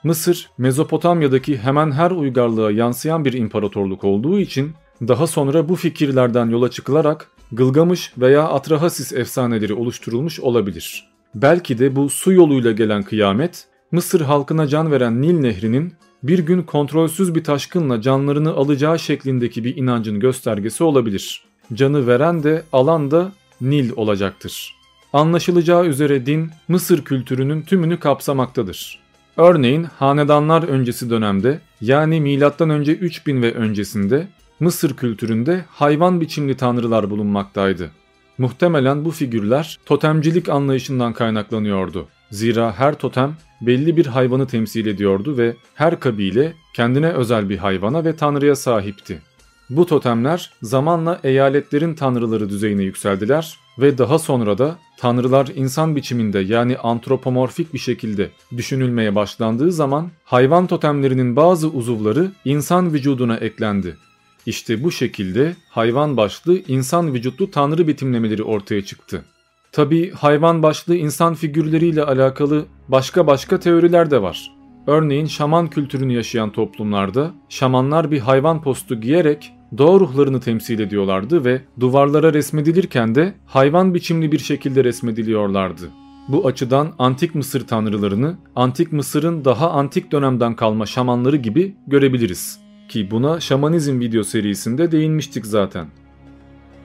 Mısır, Mezopotamya'daki hemen her uygarlığa yansıyan bir imparatorluk olduğu için daha sonra bu fikirlerden yola çıkılarak Gılgamış veya Atrahasis efsaneleri oluşturulmuş olabilir. Belki de bu su yoluyla gelen kıyamet, Mısır halkına can veren Nil Nehri'nin bir gün kontrolsüz bir taşkınla canlarını alacağı şeklindeki bir inancın göstergesi olabilir. Canı veren de alan da Nil olacaktır. Anlaşılacağı üzere din Mısır kültürünün tümünü kapsamaktadır. Örneğin hanedanlar öncesi dönemde yani M.Ö. 3000 ve öncesinde Mısır kültüründe hayvan biçimli tanrılar bulunmaktaydı. Muhtemelen bu figürler totemcilik anlayışından kaynaklanıyordu. Zira her totem belli bir hayvanı temsil ediyordu ve her kabile kendine özel bir hayvana ve tanrıya sahipti. Bu totemler zamanla eyaletlerin tanrıları düzeyine yükseldiler ve daha sonra da tanrılar insan biçiminde yani antropomorfik bir şekilde düşünülmeye başlandığı zaman hayvan totemlerinin bazı uzuvları insan vücuduna eklendi işte bu şekilde hayvan başlı insan vücutlu tanrı betimlemeleri ortaya çıktı. Tabi hayvan başlı insan figürleriyle alakalı başka başka teoriler de var. Örneğin şaman kültürünü yaşayan toplumlarda şamanlar bir hayvan postu giyerek doğa ruhlarını temsil ediyorlardı ve duvarlara resmedilirken de hayvan biçimli bir şekilde resmediliyorlardı. Bu açıdan antik Mısır tanrılarını antik Mısır'ın daha antik dönemden kalma şamanları gibi görebiliriz. Ki buna şamanizm video serisinde değinmiştik zaten.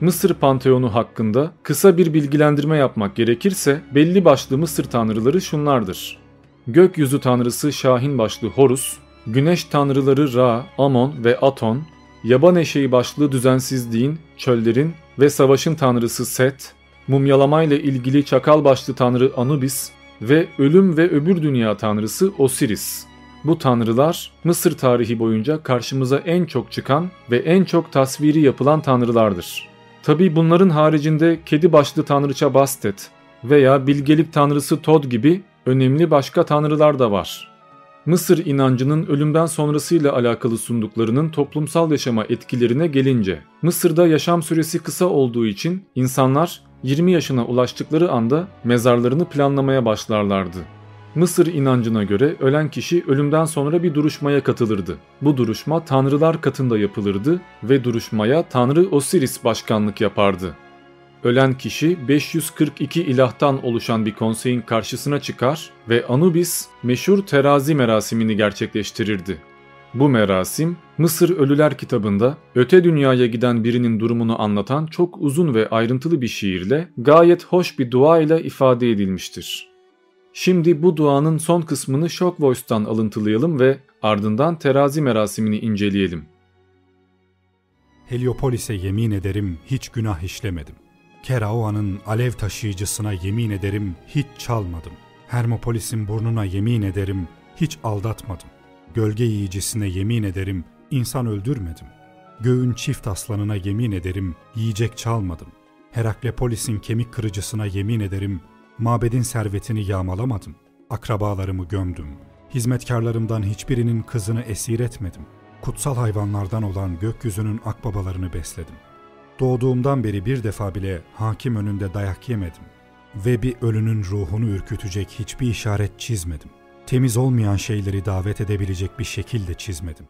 Mısır Panteonu hakkında kısa bir bilgilendirme yapmak gerekirse belli başlı Mısır tanrıları şunlardır. Gökyüzü tanrısı Şahin başlı Horus, güneş tanrıları Ra, Amon ve Aton, yaban eşeği başlı düzensizliğin, çöllerin ve savaşın tanrısı Set, mumyalamayla ilgili çakal başlı tanrı Anubis ve ölüm ve öbür dünya tanrısı Osiris. Bu tanrılar Mısır tarihi boyunca karşımıza en çok çıkan ve en çok tasviri yapılan tanrılardır. Tabi bunların haricinde kedi başlı tanrıça Bastet veya bilgelik tanrısı Tod gibi önemli başka tanrılar da var. Mısır inancının ölümden sonrasıyla alakalı sunduklarının toplumsal yaşama etkilerine gelince, Mısır'da yaşam süresi kısa olduğu için insanlar 20 yaşına ulaştıkları anda mezarlarını planlamaya başlarlardı. Mısır inancına göre ölen kişi ölümden sonra bir duruşmaya katılırdı. Bu duruşma tanrılar katında yapılırdı ve duruşmaya tanrı Osiris başkanlık yapardı. Ölen kişi 542 ilahtan oluşan bir konseyin karşısına çıkar ve Anubis meşhur terazi merasimini gerçekleştirirdi. Bu merasim Mısır Ölüler kitabında öte dünyaya giden birinin durumunu anlatan çok uzun ve ayrıntılı bir şiirle gayet hoş bir dua ile ifade edilmiştir. Şimdi bu duanın son kısmını Shock Voice'tan alıntılayalım ve ardından terazi merasimini inceleyelim. Heliopolis'e yemin ederim hiç günah işlemedim. Keraoa'nın alev taşıyıcısına yemin ederim hiç çalmadım. Hermopolis'in burnuna yemin ederim hiç aldatmadım. Gölge yiyicisine yemin ederim insan öldürmedim. Göğün çift aslanına yemin ederim yiyecek çalmadım. Heraklepolis'in kemik kırıcısına yemin ederim Mabedin servetini yağmalamadım. Akrabalarımı gömdüm. Hizmetkarlarımdan hiçbirinin kızını esir etmedim. Kutsal hayvanlardan olan gökyüzünün akbabalarını besledim. Doğduğumdan beri bir defa bile hakim önünde dayak yemedim. Ve bir ölünün ruhunu ürkütecek hiçbir işaret çizmedim. Temiz olmayan şeyleri davet edebilecek bir şekilde çizmedim.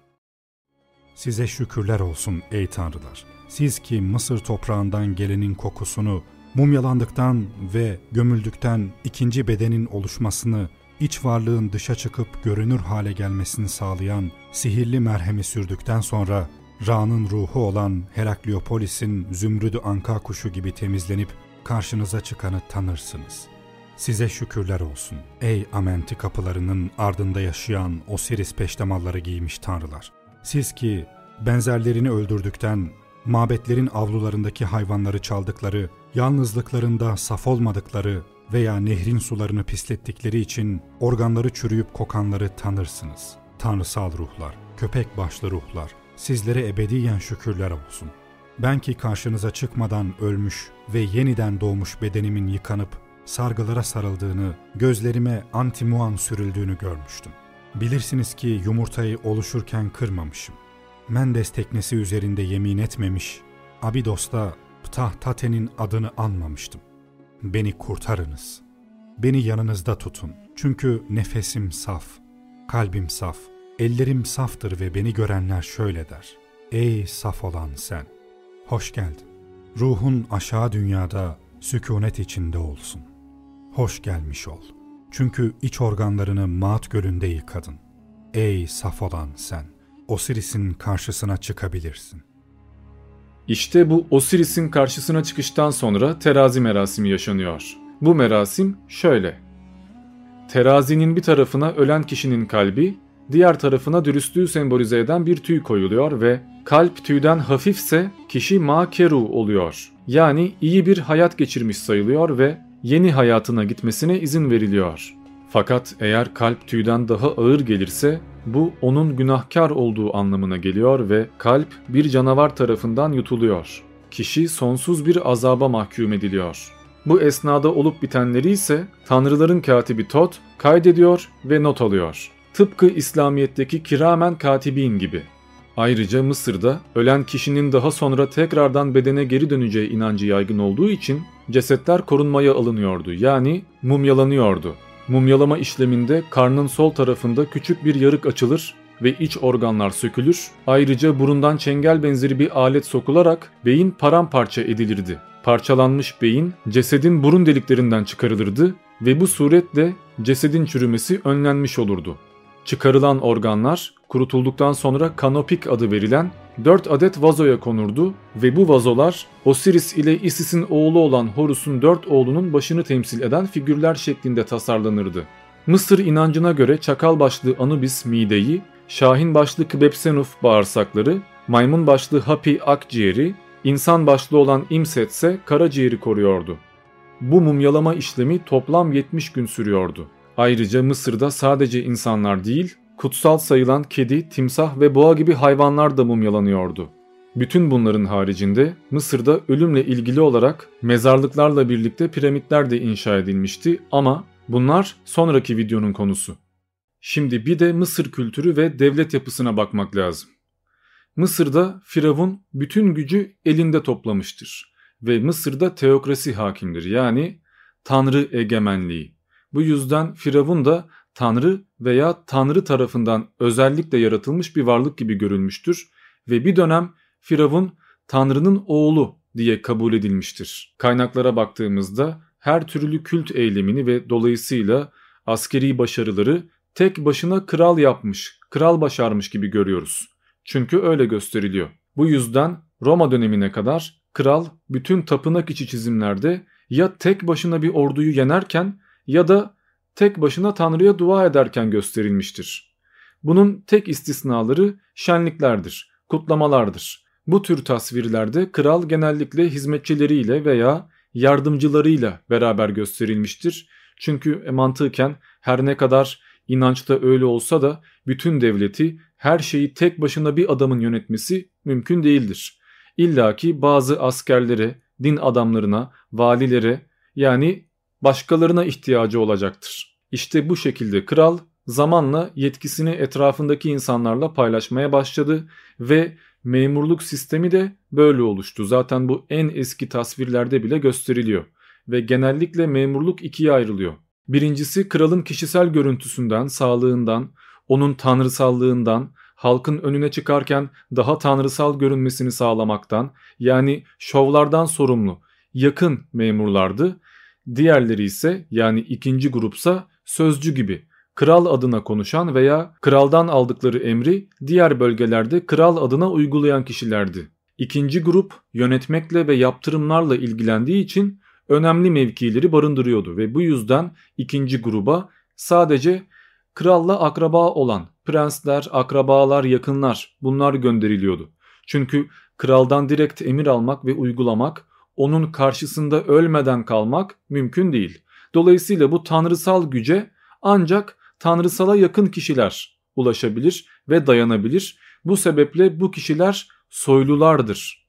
Size şükürler olsun ey tanrılar. Siz ki Mısır toprağından gelenin kokusunu, mumyalandıktan ve gömüldükten ikinci bedenin oluşmasını, iç varlığın dışa çıkıp görünür hale gelmesini sağlayan sihirli merhemi sürdükten sonra Ra'nın ruhu olan Herakliopolis'in zümrüdü anka kuşu gibi temizlenip karşınıza çıkanı tanırsınız. Size şükürler olsun. Ey Amenti kapılarının ardında yaşayan Osiris peştemalları giymiş tanrılar. Siz ki benzerlerini öldürdükten, mabetlerin avlularındaki hayvanları çaldıkları, yalnızlıklarında saf olmadıkları veya nehrin sularını pislettikleri için organları çürüyüp kokanları tanırsınız. Tanrısal ruhlar, köpek başlı ruhlar, sizlere ebediyen şükürler olsun. Ben ki karşınıza çıkmadan ölmüş ve yeniden doğmuş bedenimin yıkanıp sargılara sarıldığını, gözlerime antimuan sürüldüğünü görmüştüm. Bilirsiniz ki yumurtayı oluşurken kırmamışım. Mendes teknesi üzerinde yemin etmemiş, Abidos'ta Ptahtate'nin adını anmamıştım. Beni kurtarınız. Beni yanınızda tutun. Çünkü nefesim saf, kalbim saf, ellerim saftır ve beni görenler şöyle der. Ey saf olan sen! Hoş geldin. Ruhun aşağı dünyada sükunet içinde olsun. Hoş gelmiş ol. Çünkü iç organlarını Maat Gölü'nde yıkadın. Ey saf olan sen! Osiris'in karşısına çıkabilirsin. İşte bu Osiris'in karşısına çıkıştan sonra terazi merasimi yaşanıyor. Bu merasim şöyle. Terazinin bir tarafına ölen kişinin kalbi, diğer tarafına dürüstlüğü sembolize eden bir tüy koyuluyor ve kalp tüyden hafifse kişi makeru oluyor. Yani iyi bir hayat geçirmiş sayılıyor ve yeni hayatına gitmesine izin veriliyor. Fakat eğer kalp tüyden daha ağır gelirse bu onun günahkar olduğu anlamına geliyor ve kalp bir canavar tarafından yutuluyor. Kişi sonsuz bir azaba mahkum ediliyor. Bu esnada olup bitenleri ise tanrıların katibi Tot kaydediyor ve not alıyor. Tıpkı İslamiyet'teki kiramen katibin gibi. Ayrıca Mısır'da ölen kişinin daha sonra tekrardan bedene geri döneceği inancı yaygın olduğu için cesetler korunmaya alınıyordu yani mumyalanıyordu. Mumyalama işleminde karnın sol tarafında küçük bir yarık açılır ve iç organlar sökülür. Ayrıca burundan çengel benzeri bir alet sokularak beyin paramparça edilirdi. Parçalanmış beyin cesedin burun deliklerinden çıkarılırdı ve bu suretle cesedin çürümesi önlenmiş olurdu. Çıkarılan organlar kurutulduktan sonra kanopik adı verilen 4 adet vazoya konurdu ve bu vazolar Osiris ile Isis'in oğlu olan Horus'un 4 oğlunun başını temsil eden figürler şeklinde tasarlanırdı. Mısır inancına göre çakal başlı Anubis mideyi, şahin başlı Kbepsenuf bağırsakları, maymun başlı Hapi akciğeri, insan başlı olan İmset ise karaciğeri koruyordu. Bu mumyalama işlemi toplam 70 gün sürüyordu. Ayrıca Mısır'da sadece insanlar değil, kutsal sayılan kedi, timsah ve boğa gibi hayvanlar da mumyalanıyordu. Bütün bunların haricinde Mısır'da ölümle ilgili olarak mezarlıklarla birlikte piramitler de inşa edilmişti ama bunlar sonraki videonun konusu. Şimdi bir de Mısır kültürü ve devlet yapısına bakmak lazım. Mısır'da Firavun bütün gücü elinde toplamıştır ve Mısır'da teokrasi hakimdir yani tanrı egemenliği. Bu yüzden Firavun da tanrı veya tanrı tarafından özellikle yaratılmış bir varlık gibi görülmüştür ve bir dönem Firavun tanrının oğlu diye kabul edilmiştir. Kaynaklara baktığımızda her türlü kült eylemini ve dolayısıyla askeri başarıları tek başına kral yapmış, kral başarmış gibi görüyoruz. Çünkü öyle gösteriliyor. Bu yüzden Roma dönemine kadar kral bütün tapınak içi çizimlerde ya tek başına bir orduyu yenerken ya da tek başına Tanrı'ya dua ederken gösterilmiştir. Bunun tek istisnaları şenliklerdir, kutlamalardır. Bu tür tasvirlerde kral genellikle hizmetçileriyle veya yardımcılarıyla beraber gösterilmiştir. Çünkü mantıken her ne kadar inançta öyle olsa da bütün devleti her şeyi tek başına bir adamın yönetmesi mümkün değildir. İlla ki bazı askerlere, din adamlarına, valilere yani başkalarına ihtiyacı olacaktır. İşte bu şekilde kral zamanla yetkisini etrafındaki insanlarla paylaşmaya başladı ve memurluk sistemi de böyle oluştu. Zaten bu en eski tasvirlerde bile gösteriliyor ve genellikle memurluk ikiye ayrılıyor. Birincisi kralın kişisel görüntüsünden, sağlığından, onun tanrısallığından, halkın önüne çıkarken daha tanrısal görünmesini sağlamaktan yani şovlardan sorumlu yakın memurlardı. Diğerleri ise yani ikinci grupsa sözcü gibi kral adına konuşan veya kraldan aldıkları emri diğer bölgelerde kral adına uygulayan kişilerdi. İkinci grup yönetmekle ve yaptırımlarla ilgilendiği için önemli mevkileri barındırıyordu ve bu yüzden ikinci gruba sadece kralla akraba olan prensler, akrabalar, yakınlar bunlar gönderiliyordu. Çünkü kraldan direkt emir almak ve uygulamak, onun karşısında ölmeden kalmak mümkün değil. Dolayısıyla bu tanrısal güce ancak tanrısala yakın kişiler ulaşabilir ve dayanabilir. Bu sebeple bu kişiler soylulardır.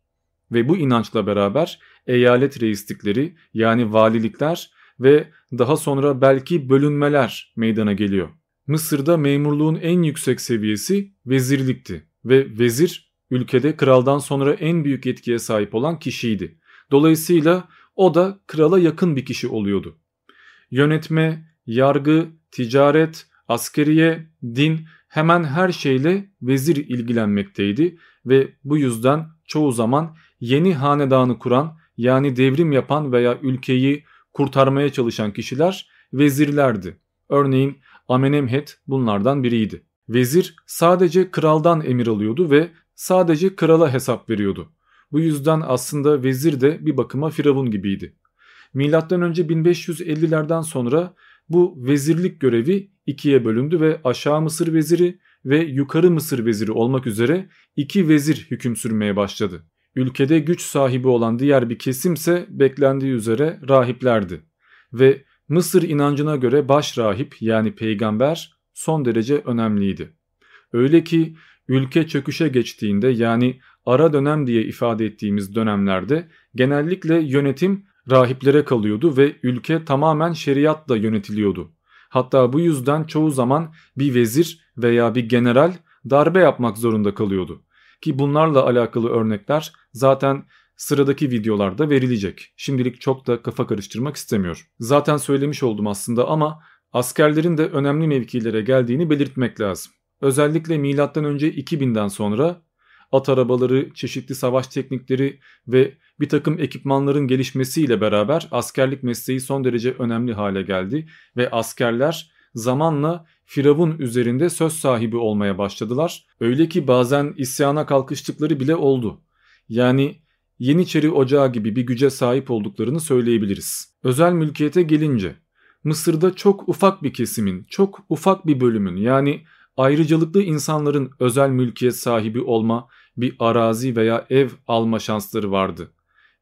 Ve bu inançla beraber eyalet reislikleri yani valilikler ve daha sonra belki bölünmeler meydana geliyor. Mısır'da memurluğun en yüksek seviyesi vezirlikti ve vezir ülkede kraldan sonra en büyük yetkiye sahip olan kişiydi. Dolayısıyla o da krala yakın bir kişi oluyordu. Yönetme, yargı, ticaret, askeriye, din hemen her şeyle vezir ilgilenmekteydi ve bu yüzden çoğu zaman yeni hanedanı kuran yani devrim yapan veya ülkeyi kurtarmaya çalışan kişiler vezirlerdi. Örneğin Amenemhet bunlardan biriydi. Vezir sadece kraldan emir alıyordu ve sadece krala hesap veriyordu. Bu yüzden aslında vezir de bir bakıma firavun gibiydi. Önce 1550'lerden sonra bu vezirlik görevi ikiye bölündü ve aşağı Mısır veziri ve yukarı Mısır veziri olmak üzere iki vezir hüküm sürmeye başladı. Ülkede güç sahibi olan diğer bir kesimse beklendiği üzere rahiplerdi. Ve Mısır inancına göre baş rahip yani peygamber son derece önemliydi. Öyle ki ülke çöküşe geçtiğinde yani ara dönem diye ifade ettiğimiz dönemlerde genellikle yönetim rahiplere kalıyordu ve ülke tamamen şeriatla yönetiliyordu. Hatta bu yüzden çoğu zaman bir vezir veya bir general darbe yapmak zorunda kalıyordu. Ki bunlarla alakalı örnekler zaten sıradaki videolarda verilecek. Şimdilik çok da kafa karıştırmak istemiyor. Zaten söylemiş oldum aslında ama askerlerin de önemli mevkilere geldiğini belirtmek lazım. Özellikle M.Ö. 2000'den sonra at arabaları, çeşitli savaş teknikleri ve bir takım ekipmanların gelişmesiyle beraber askerlik mesleği son derece önemli hale geldi ve askerler zamanla Firavun üzerinde söz sahibi olmaya başladılar. Öyle ki bazen isyana kalkıştıkları bile oldu. Yani Yeniçeri Ocağı gibi bir güce sahip olduklarını söyleyebiliriz. Özel mülkiyete gelince Mısır'da çok ufak bir kesimin, çok ufak bir bölümün yani ayrıcalıklı insanların özel mülkiyet sahibi olma, bir arazi veya ev alma şansları vardı.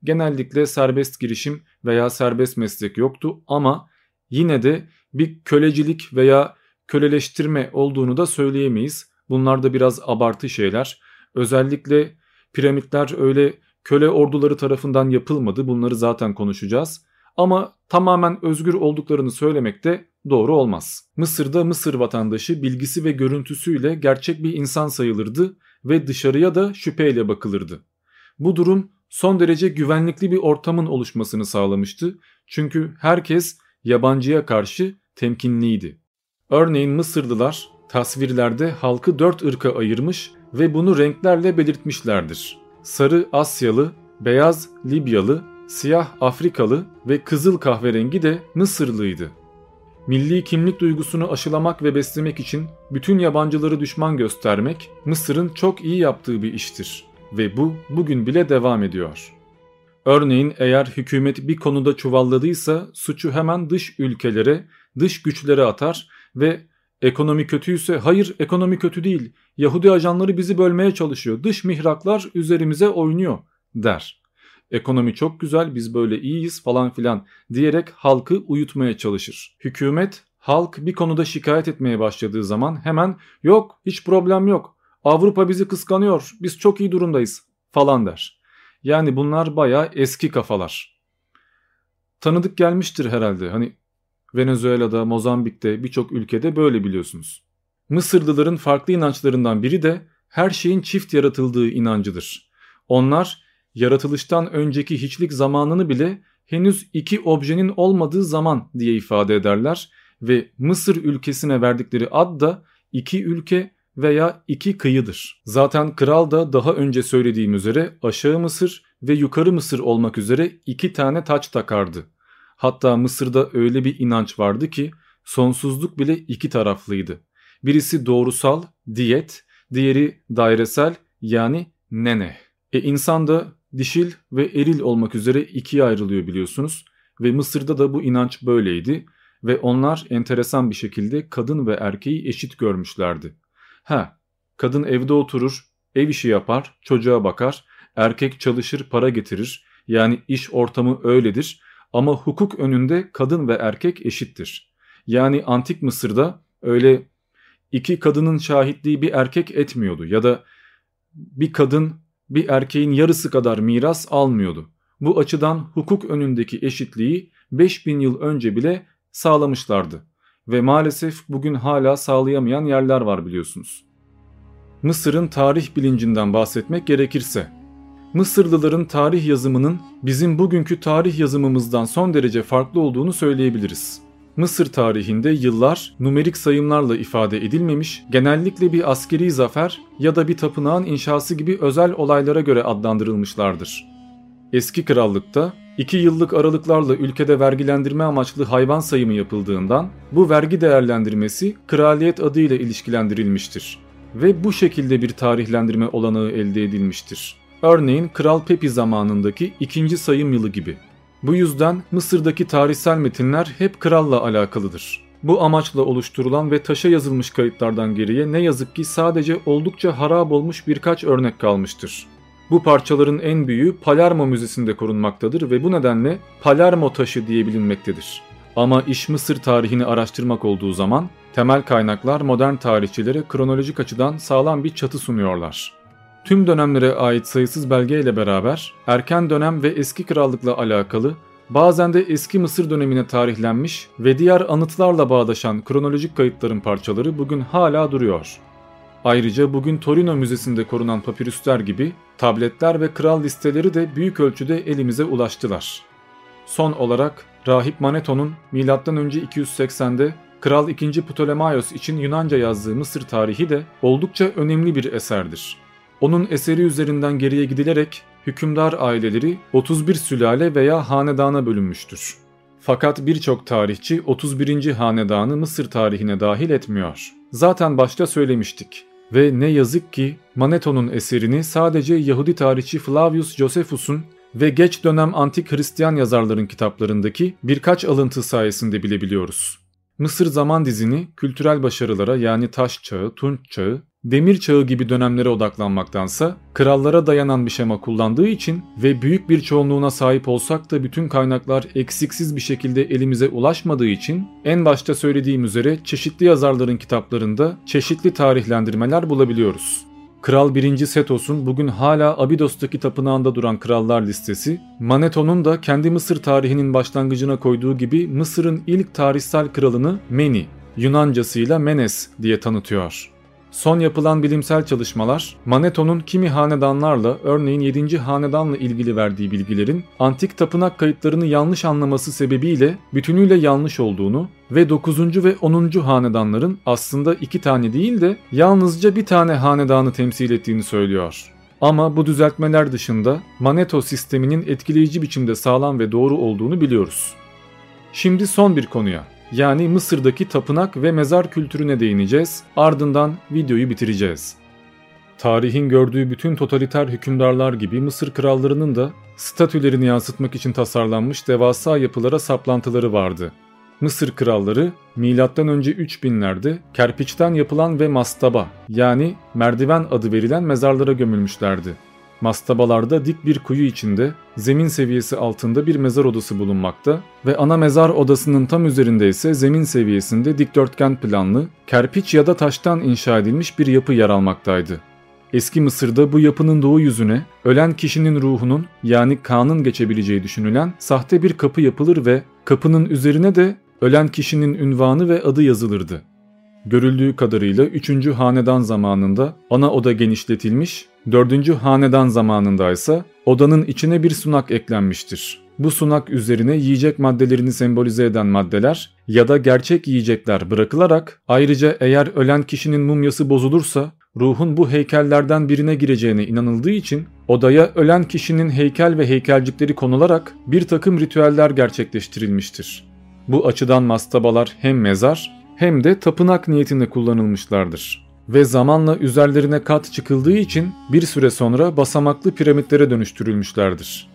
Genellikle serbest girişim veya serbest meslek yoktu ama yine de bir kölecilik veya köleleştirme olduğunu da söyleyemeyiz. Bunlar da biraz abartı şeyler. Özellikle piramitler öyle köle orduları tarafından yapılmadı. Bunları zaten konuşacağız. Ama tamamen özgür olduklarını söylemek de doğru olmaz. Mısır'da Mısır vatandaşı bilgisi ve görüntüsüyle gerçek bir insan sayılırdı ve dışarıya da şüpheyle bakılırdı. Bu durum son derece güvenlikli bir ortamın oluşmasını sağlamıştı. Çünkü herkes yabancıya karşı temkinliydi. Örneğin Mısırlılar tasvirlerde halkı dört ırka ayırmış ve bunu renklerle belirtmişlerdir. Sarı Asyalı, beyaz Libyalı, siyah Afrikalı ve kızıl kahverengi de Mısırlıydı. Milli kimlik duygusunu aşılamak ve beslemek için bütün yabancıları düşman göstermek Mısır'ın çok iyi yaptığı bir iştir ve bu bugün bile devam ediyor. Örneğin eğer hükümet bir konuda çuvalladıysa suçu hemen dış ülkelere, dış güçlere atar ve ekonomi kötüyse hayır ekonomi kötü değil Yahudi ajanları bizi bölmeye çalışıyor dış mihraklar üzerimize oynuyor der. Ekonomi çok güzel biz böyle iyiyiz falan filan diyerek halkı uyutmaya çalışır. Hükümet halk bir konuda şikayet etmeye başladığı zaman hemen yok hiç problem yok Avrupa bizi kıskanıyor biz çok iyi durumdayız falan der. Yani bunlar baya eski kafalar. Tanıdık gelmiştir herhalde hani Venezuela'da, Mozambik'te birçok ülkede böyle biliyorsunuz. Mısırlıların farklı inançlarından biri de her şeyin çift yaratıldığı inancıdır. Onlar yaratılıştan önceki hiçlik zamanını bile henüz iki objenin olmadığı zaman diye ifade ederler ve Mısır ülkesine verdikleri ad da iki ülke veya iki kıyıdır. Zaten kral da daha önce söylediğim üzere aşağı Mısır ve yukarı Mısır olmak üzere iki tane taç takardı. Hatta Mısır'da öyle bir inanç vardı ki sonsuzluk bile iki taraflıydı. Birisi doğrusal, diyet, diğeri dairesel yani nene. E insan da dişil ve eril olmak üzere ikiye ayrılıyor biliyorsunuz. Ve Mısır'da da bu inanç böyleydi ve onlar enteresan bir şekilde kadın ve erkeği eşit görmüşlerdi. Ha, kadın evde oturur, ev işi yapar, çocuğa bakar, erkek çalışır, para getirir. Yani iş ortamı öyledir ama hukuk önünde kadın ve erkek eşittir. Yani antik Mısır'da öyle iki kadının şahitliği bir erkek etmiyordu ya da bir kadın bir erkeğin yarısı kadar miras almıyordu. Bu açıdan hukuk önündeki eşitliği 5000 yıl önce bile sağlamışlardı ve maalesef bugün hala sağlayamayan yerler var biliyorsunuz. Mısır'ın tarih bilincinden bahsetmek gerekirse, Mısırlıların tarih yazımının bizim bugünkü tarih yazımımızdan son derece farklı olduğunu söyleyebiliriz. Mısır tarihinde yıllar numerik sayımlarla ifade edilmemiş, genellikle bir askeri zafer ya da bir tapınağın inşası gibi özel olaylara göre adlandırılmışlardır. Eski krallıkta 2 yıllık aralıklarla ülkede vergilendirme amaçlı hayvan sayımı yapıldığından bu vergi değerlendirmesi kraliyet adıyla ilişkilendirilmiştir ve bu şekilde bir tarihlendirme olanağı elde edilmiştir. Örneğin Kral Pepi zamanındaki ikinci sayım yılı gibi. Bu yüzden Mısır'daki tarihsel metinler hep kralla alakalıdır. Bu amaçla oluşturulan ve taşa yazılmış kayıtlardan geriye ne yazık ki sadece oldukça harap olmuş birkaç örnek kalmıştır. Bu parçaların en büyüğü Palermo Müzesi'nde korunmaktadır ve bu nedenle Palermo taşı diye bilinmektedir. Ama iş Mısır tarihini araştırmak olduğu zaman temel kaynaklar modern tarihçilere kronolojik açıdan sağlam bir çatı sunuyorlar. Tüm dönemlere ait sayısız belgeyle beraber erken dönem ve eski krallıkla alakalı bazen de eski Mısır dönemine tarihlenmiş ve diğer anıtlarla bağdaşan kronolojik kayıtların parçaları bugün hala duruyor. Ayrıca bugün Torino Müzesi'nde korunan papirüsler gibi tabletler ve kral listeleri de büyük ölçüde elimize ulaştılar. Son olarak Rahip Maneto'nun M.Ö. 280'de Kral 2. Ptolemaios için Yunanca yazdığı Mısır tarihi de oldukça önemli bir eserdir. Onun eseri üzerinden geriye gidilerek hükümdar aileleri 31 sülale veya hanedana bölünmüştür. Fakat birçok tarihçi 31. hanedanı Mısır tarihine dahil etmiyor. Zaten başta söylemiştik. Ve ne yazık ki Maneto'nun eserini sadece Yahudi tarihçi Flavius Josephus'un ve geç dönem antik Hristiyan yazarların kitaplarındaki birkaç alıntı sayesinde bilebiliyoruz. Mısır zaman dizini kültürel başarılara yani taş çağı, tunç çağı, demir çağı gibi dönemlere odaklanmaktansa krallara dayanan bir şema kullandığı için ve büyük bir çoğunluğuna sahip olsak da bütün kaynaklar eksiksiz bir şekilde elimize ulaşmadığı için en başta söylediğim üzere çeşitli yazarların kitaplarında çeşitli tarihlendirmeler bulabiliyoruz. Kral 1. Setos'un bugün hala Abidos'taki tapınağında duran krallar listesi, Maneto'nun da kendi Mısır tarihinin başlangıcına koyduğu gibi Mısır'ın ilk tarihsel kralını Meni, Yunancasıyla Menes diye tanıtıyor. Son yapılan bilimsel çalışmalar, Maneto'nun kimi hanedanlarla örneğin 7. hanedanla ilgili verdiği bilgilerin antik tapınak kayıtlarını yanlış anlaması sebebiyle bütünüyle yanlış olduğunu ve 9. ve 10. hanedanların aslında iki tane değil de yalnızca bir tane hanedanı temsil ettiğini söylüyor. Ama bu düzeltmeler dışında Maneto sisteminin etkileyici biçimde sağlam ve doğru olduğunu biliyoruz. Şimdi son bir konuya yani Mısır'daki tapınak ve mezar kültürüne değineceğiz. Ardından videoyu bitireceğiz. Tarihin gördüğü bütün totaliter hükümdarlar gibi Mısır krallarının da statülerini yansıtmak için tasarlanmış devasa yapılara saplantıları vardı. Mısır kralları M.Ö. 3000'lerde kerpiçten yapılan ve mastaba yani merdiven adı verilen mezarlara gömülmüşlerdi. Mastabalarda dik bir kuyu içinde zemin seviyesi altında bir mezar odası bulunmakta ve ana mezar odasının tam üzerinde ise zemin seviyesinde dikdörtgen planlı, kerpiç ya da taştan inşa edilmiş bir yapı yer almaktaydı. Eski Mısır'da bu yapının doğu yüzüne ölen kişinin ruhunun yani kanın geçebileceği düşünülen sahte bir kapı yapılır ve kapının üzerine de ölen kişinin ünvanı ve adı yazılırdı. Görüldüğü kadarıyla 3. hanedan zamanında ana oda genişletilmiş 4. hanedan zamanında ise odanın içine bir sunak eklenmiştir. Bu sunak üzerine yiyecek maddelerini sembolize eden maddeler ya da gerçek yiyecekler bırakılarak ayrıca eğer ölen kişinin mumyası bozulursa ruhun bu heykellerden birine gireceğine inanıldığı için odaya ölen kişinin heykel ve heykelcikleri konularak bir takım ritüeller gerçekleştirilmiştir. Bu açıdan mastabalar hem mezar hem de tapınak niyetinde kullanılmışlardır ve zamanla üzerlerine kat çıkıldığı için bir süre sonra basamaklı piramitlere dönüştürülmüşlerdir.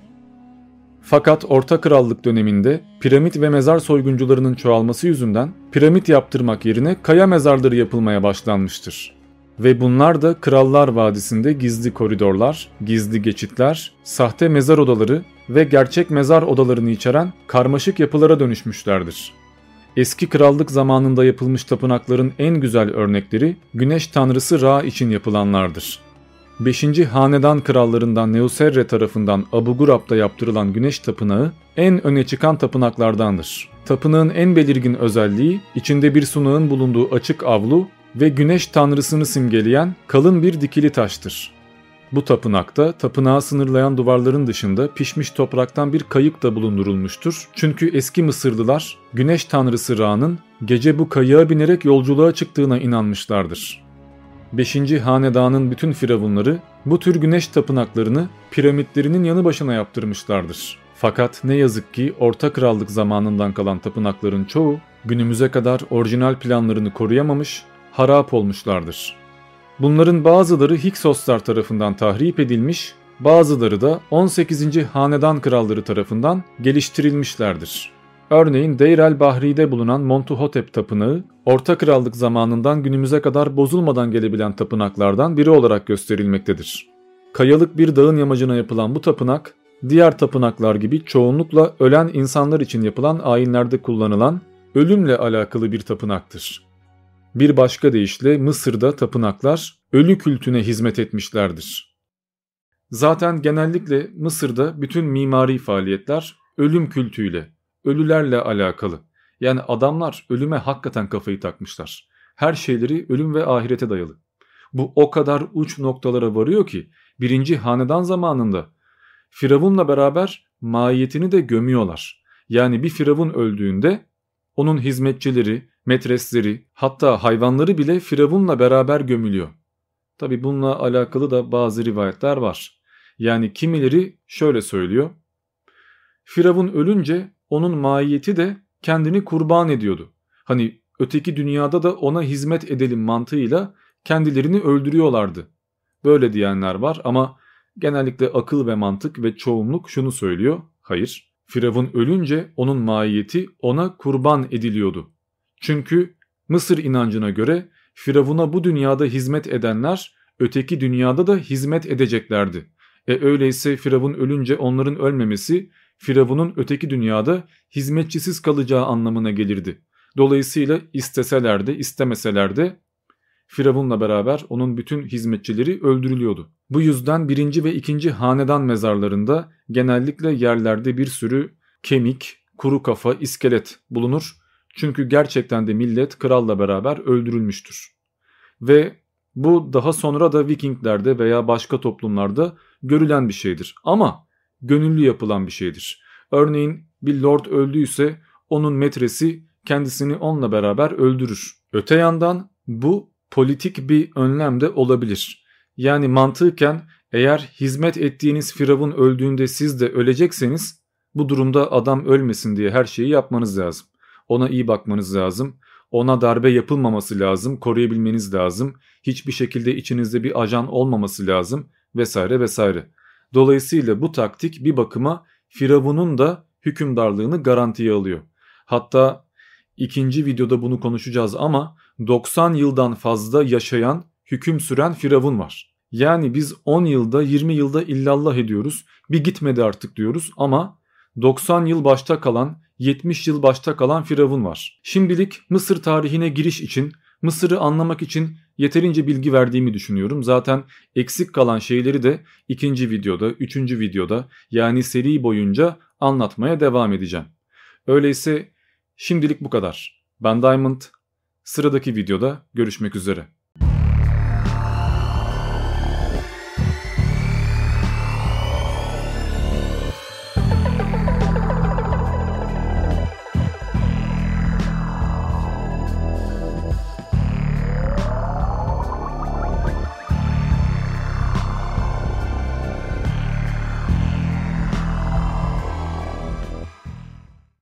Fakat Orta Krallık döneminde piramit ve mezar soyguncularının çoğalması yüzünden piramit yaptırmak yerine kaya mezarları yapılmaya başlanmıştır. Ve bunlar da Krallar Vadisi'nde gizli koridorlar, gizli geçitler, sahte mezar odaları ve gerçek mezar odalarını içeren karmaşık yapılara dönüşmüşlerdir. Eski krallık zamanında yapılmış tapınakların en güzel örnekleri güneş tanrısı Ra için yapılanlardır. 5. Hanedan krallarından Neuserre tarafından Abu Ghurab'da yaptırılan güneş tapınağı en öne çıkan tapınaklardandır. Tapınağın en belirgin özelliği içinde bir sunağın bulunduğu açık avlu ve güneş tanrısını simgeleyen kalın bir dikili taştır. Bu tapınakta tapınağı sınırlayan duvarların dışında pişmiş topraktan bir kayık da bulundurulmuştur. Çünkü eski Mısırlılar güneş tanrısı Ra'nın gece bu kayığa binerek yolculuğa çıktığına inanmışlardır. 5. Hanedanın bütün firavunları bu tür güneş tapınaklarını piramitlerinin yanı başına yaptırmışlardır. Fakat ne yazık ki Orta Krallık zamanından kalan tapınakların çoğu günümüze kadar orijinal planlarını koruyamamış, harap olmuşlardır. Bunların bazıları Hiksoslar tarafından tahrip edilmiş, bazıları da 18. Hanedan kralları tarafından geliştirilmişlerdir. Örneğin Deir el Bahri'de bulunan Montuhotep tapınağı, Orta Krallık zamanından günümüze kadar bozulmadan gelebilen tapınaklardan biri olarak gösterilmektedir. Kayalık bir dağın yamacına yapılan bu tapınak, diğer tapınaklar gibi çoğunlukla ölen insanlar için yapılan ayinlerde kullanılan ölümle alakalı bir tapınaktır. Bir başka deyişle Mısır'da tapınaklar ölü kültüne hizmet etmişlerdir. Zaten genellikle Mısır'da bütün mimari faaliyetler ölüm kültüyle, ölülerle alakalı. Yani adamlar ölüme hakikaten kafayı takmışlar. Her şeyleri ölüm ve ahirete dayalı. Bu o kadar uç noktalara varıyor ki birinci hanedan zamanında Firavun'la beraber mahiyetini de gömüyorlar. Yani bir Firavun öldüğünde onun hizmetçileri, metresleri hatta hayvanları bile Firavun'la beraber gömülüyor. Tabi bununla alakalı da bazı rivayetler var. Yani kimileri şöyle söylüyor. Firavun ölünce onun mahiyeti de kendini kurban ediyordu. Hani öteki dünyada da ona hizmet edelim mantığıyla kendilerini öldürüyorlardı. Böyle diyenler var ama genellikle akıl ve mantık ve çoğunluk şunu söylüyor. Hayır, Firavun ölünce onun mahiyeti ona kurban ediliyordu. Çünkü Mısır inancına göre Firavun'a bu dünyada hizmet edenler öteki dünyada da hizmet edeceklerdi. E öyleyse Firavun ölünce onların ölmemesi Firavun'un öteki dünyada hizmetçisiz kalacağı anlamına gelirdi. Dolayısıyla isteseler de istemeseler de Firavun'la beraber onun bütün hizmetçileri öldürülüyordu. Bu yüzden birinci ve ikinci hanedan mezarlarında genellikle yerlerde bir sürü kemik, kuru kafa, iskelet bulunur. Çünkü gerçekten de millet kralla beraber öldürülmüştür. Ve bu daha sonra da Vikinglerde veya başka toplumlarda görülen bir şeydir. Ama gönüllü yapılan bir şeydir. Örneğin bir lord öldüyse onun metresi kendisini onunla beraber öldürür. Öte yandan bu politik bir önlem de olabilir. Yani mantıken eğer hizmet ettiğiniz firavun öldüğünde siz de ölecekseniz bu durumda adam ölmesin diye her şeyi yapmanız lazım. Ona iyi bakmanız lazım. Ona darbe yapılmaması lazım, koruyabilmeniz lazım. Hiçbir şekilde içinizde bir ajan olmaması lazım vesaire vesaire. Dolayısıyla bu taktik bir bakıma Firavun'un da hükümdarlığını garantiye alıyor. Hatta ikinci videoda bunu konuşacağız ama 90 yıldan fazla yaşayan, hüküm süren Firavun var. Yani biz 10 yılda 20 yılda illallah ediyoruz. Bir gitmedi artık diyoruz ama 90 yıl başta kalan 70 yıl başta kalan Firavun var. Şimdilik Mısır tarihine giriş için Mısır'ı anlamak için yeterince bilgi verdiğimi düşünüyorum. Zaten eksik kalan şeyleri de ikinci videoda, üçüncü videoda yani seri boyunca anlatmaya devam edeceğim. Öyleyse şimdilik bu kadar. Ben Diamond. Sıradaki videoda görüşmek üzere.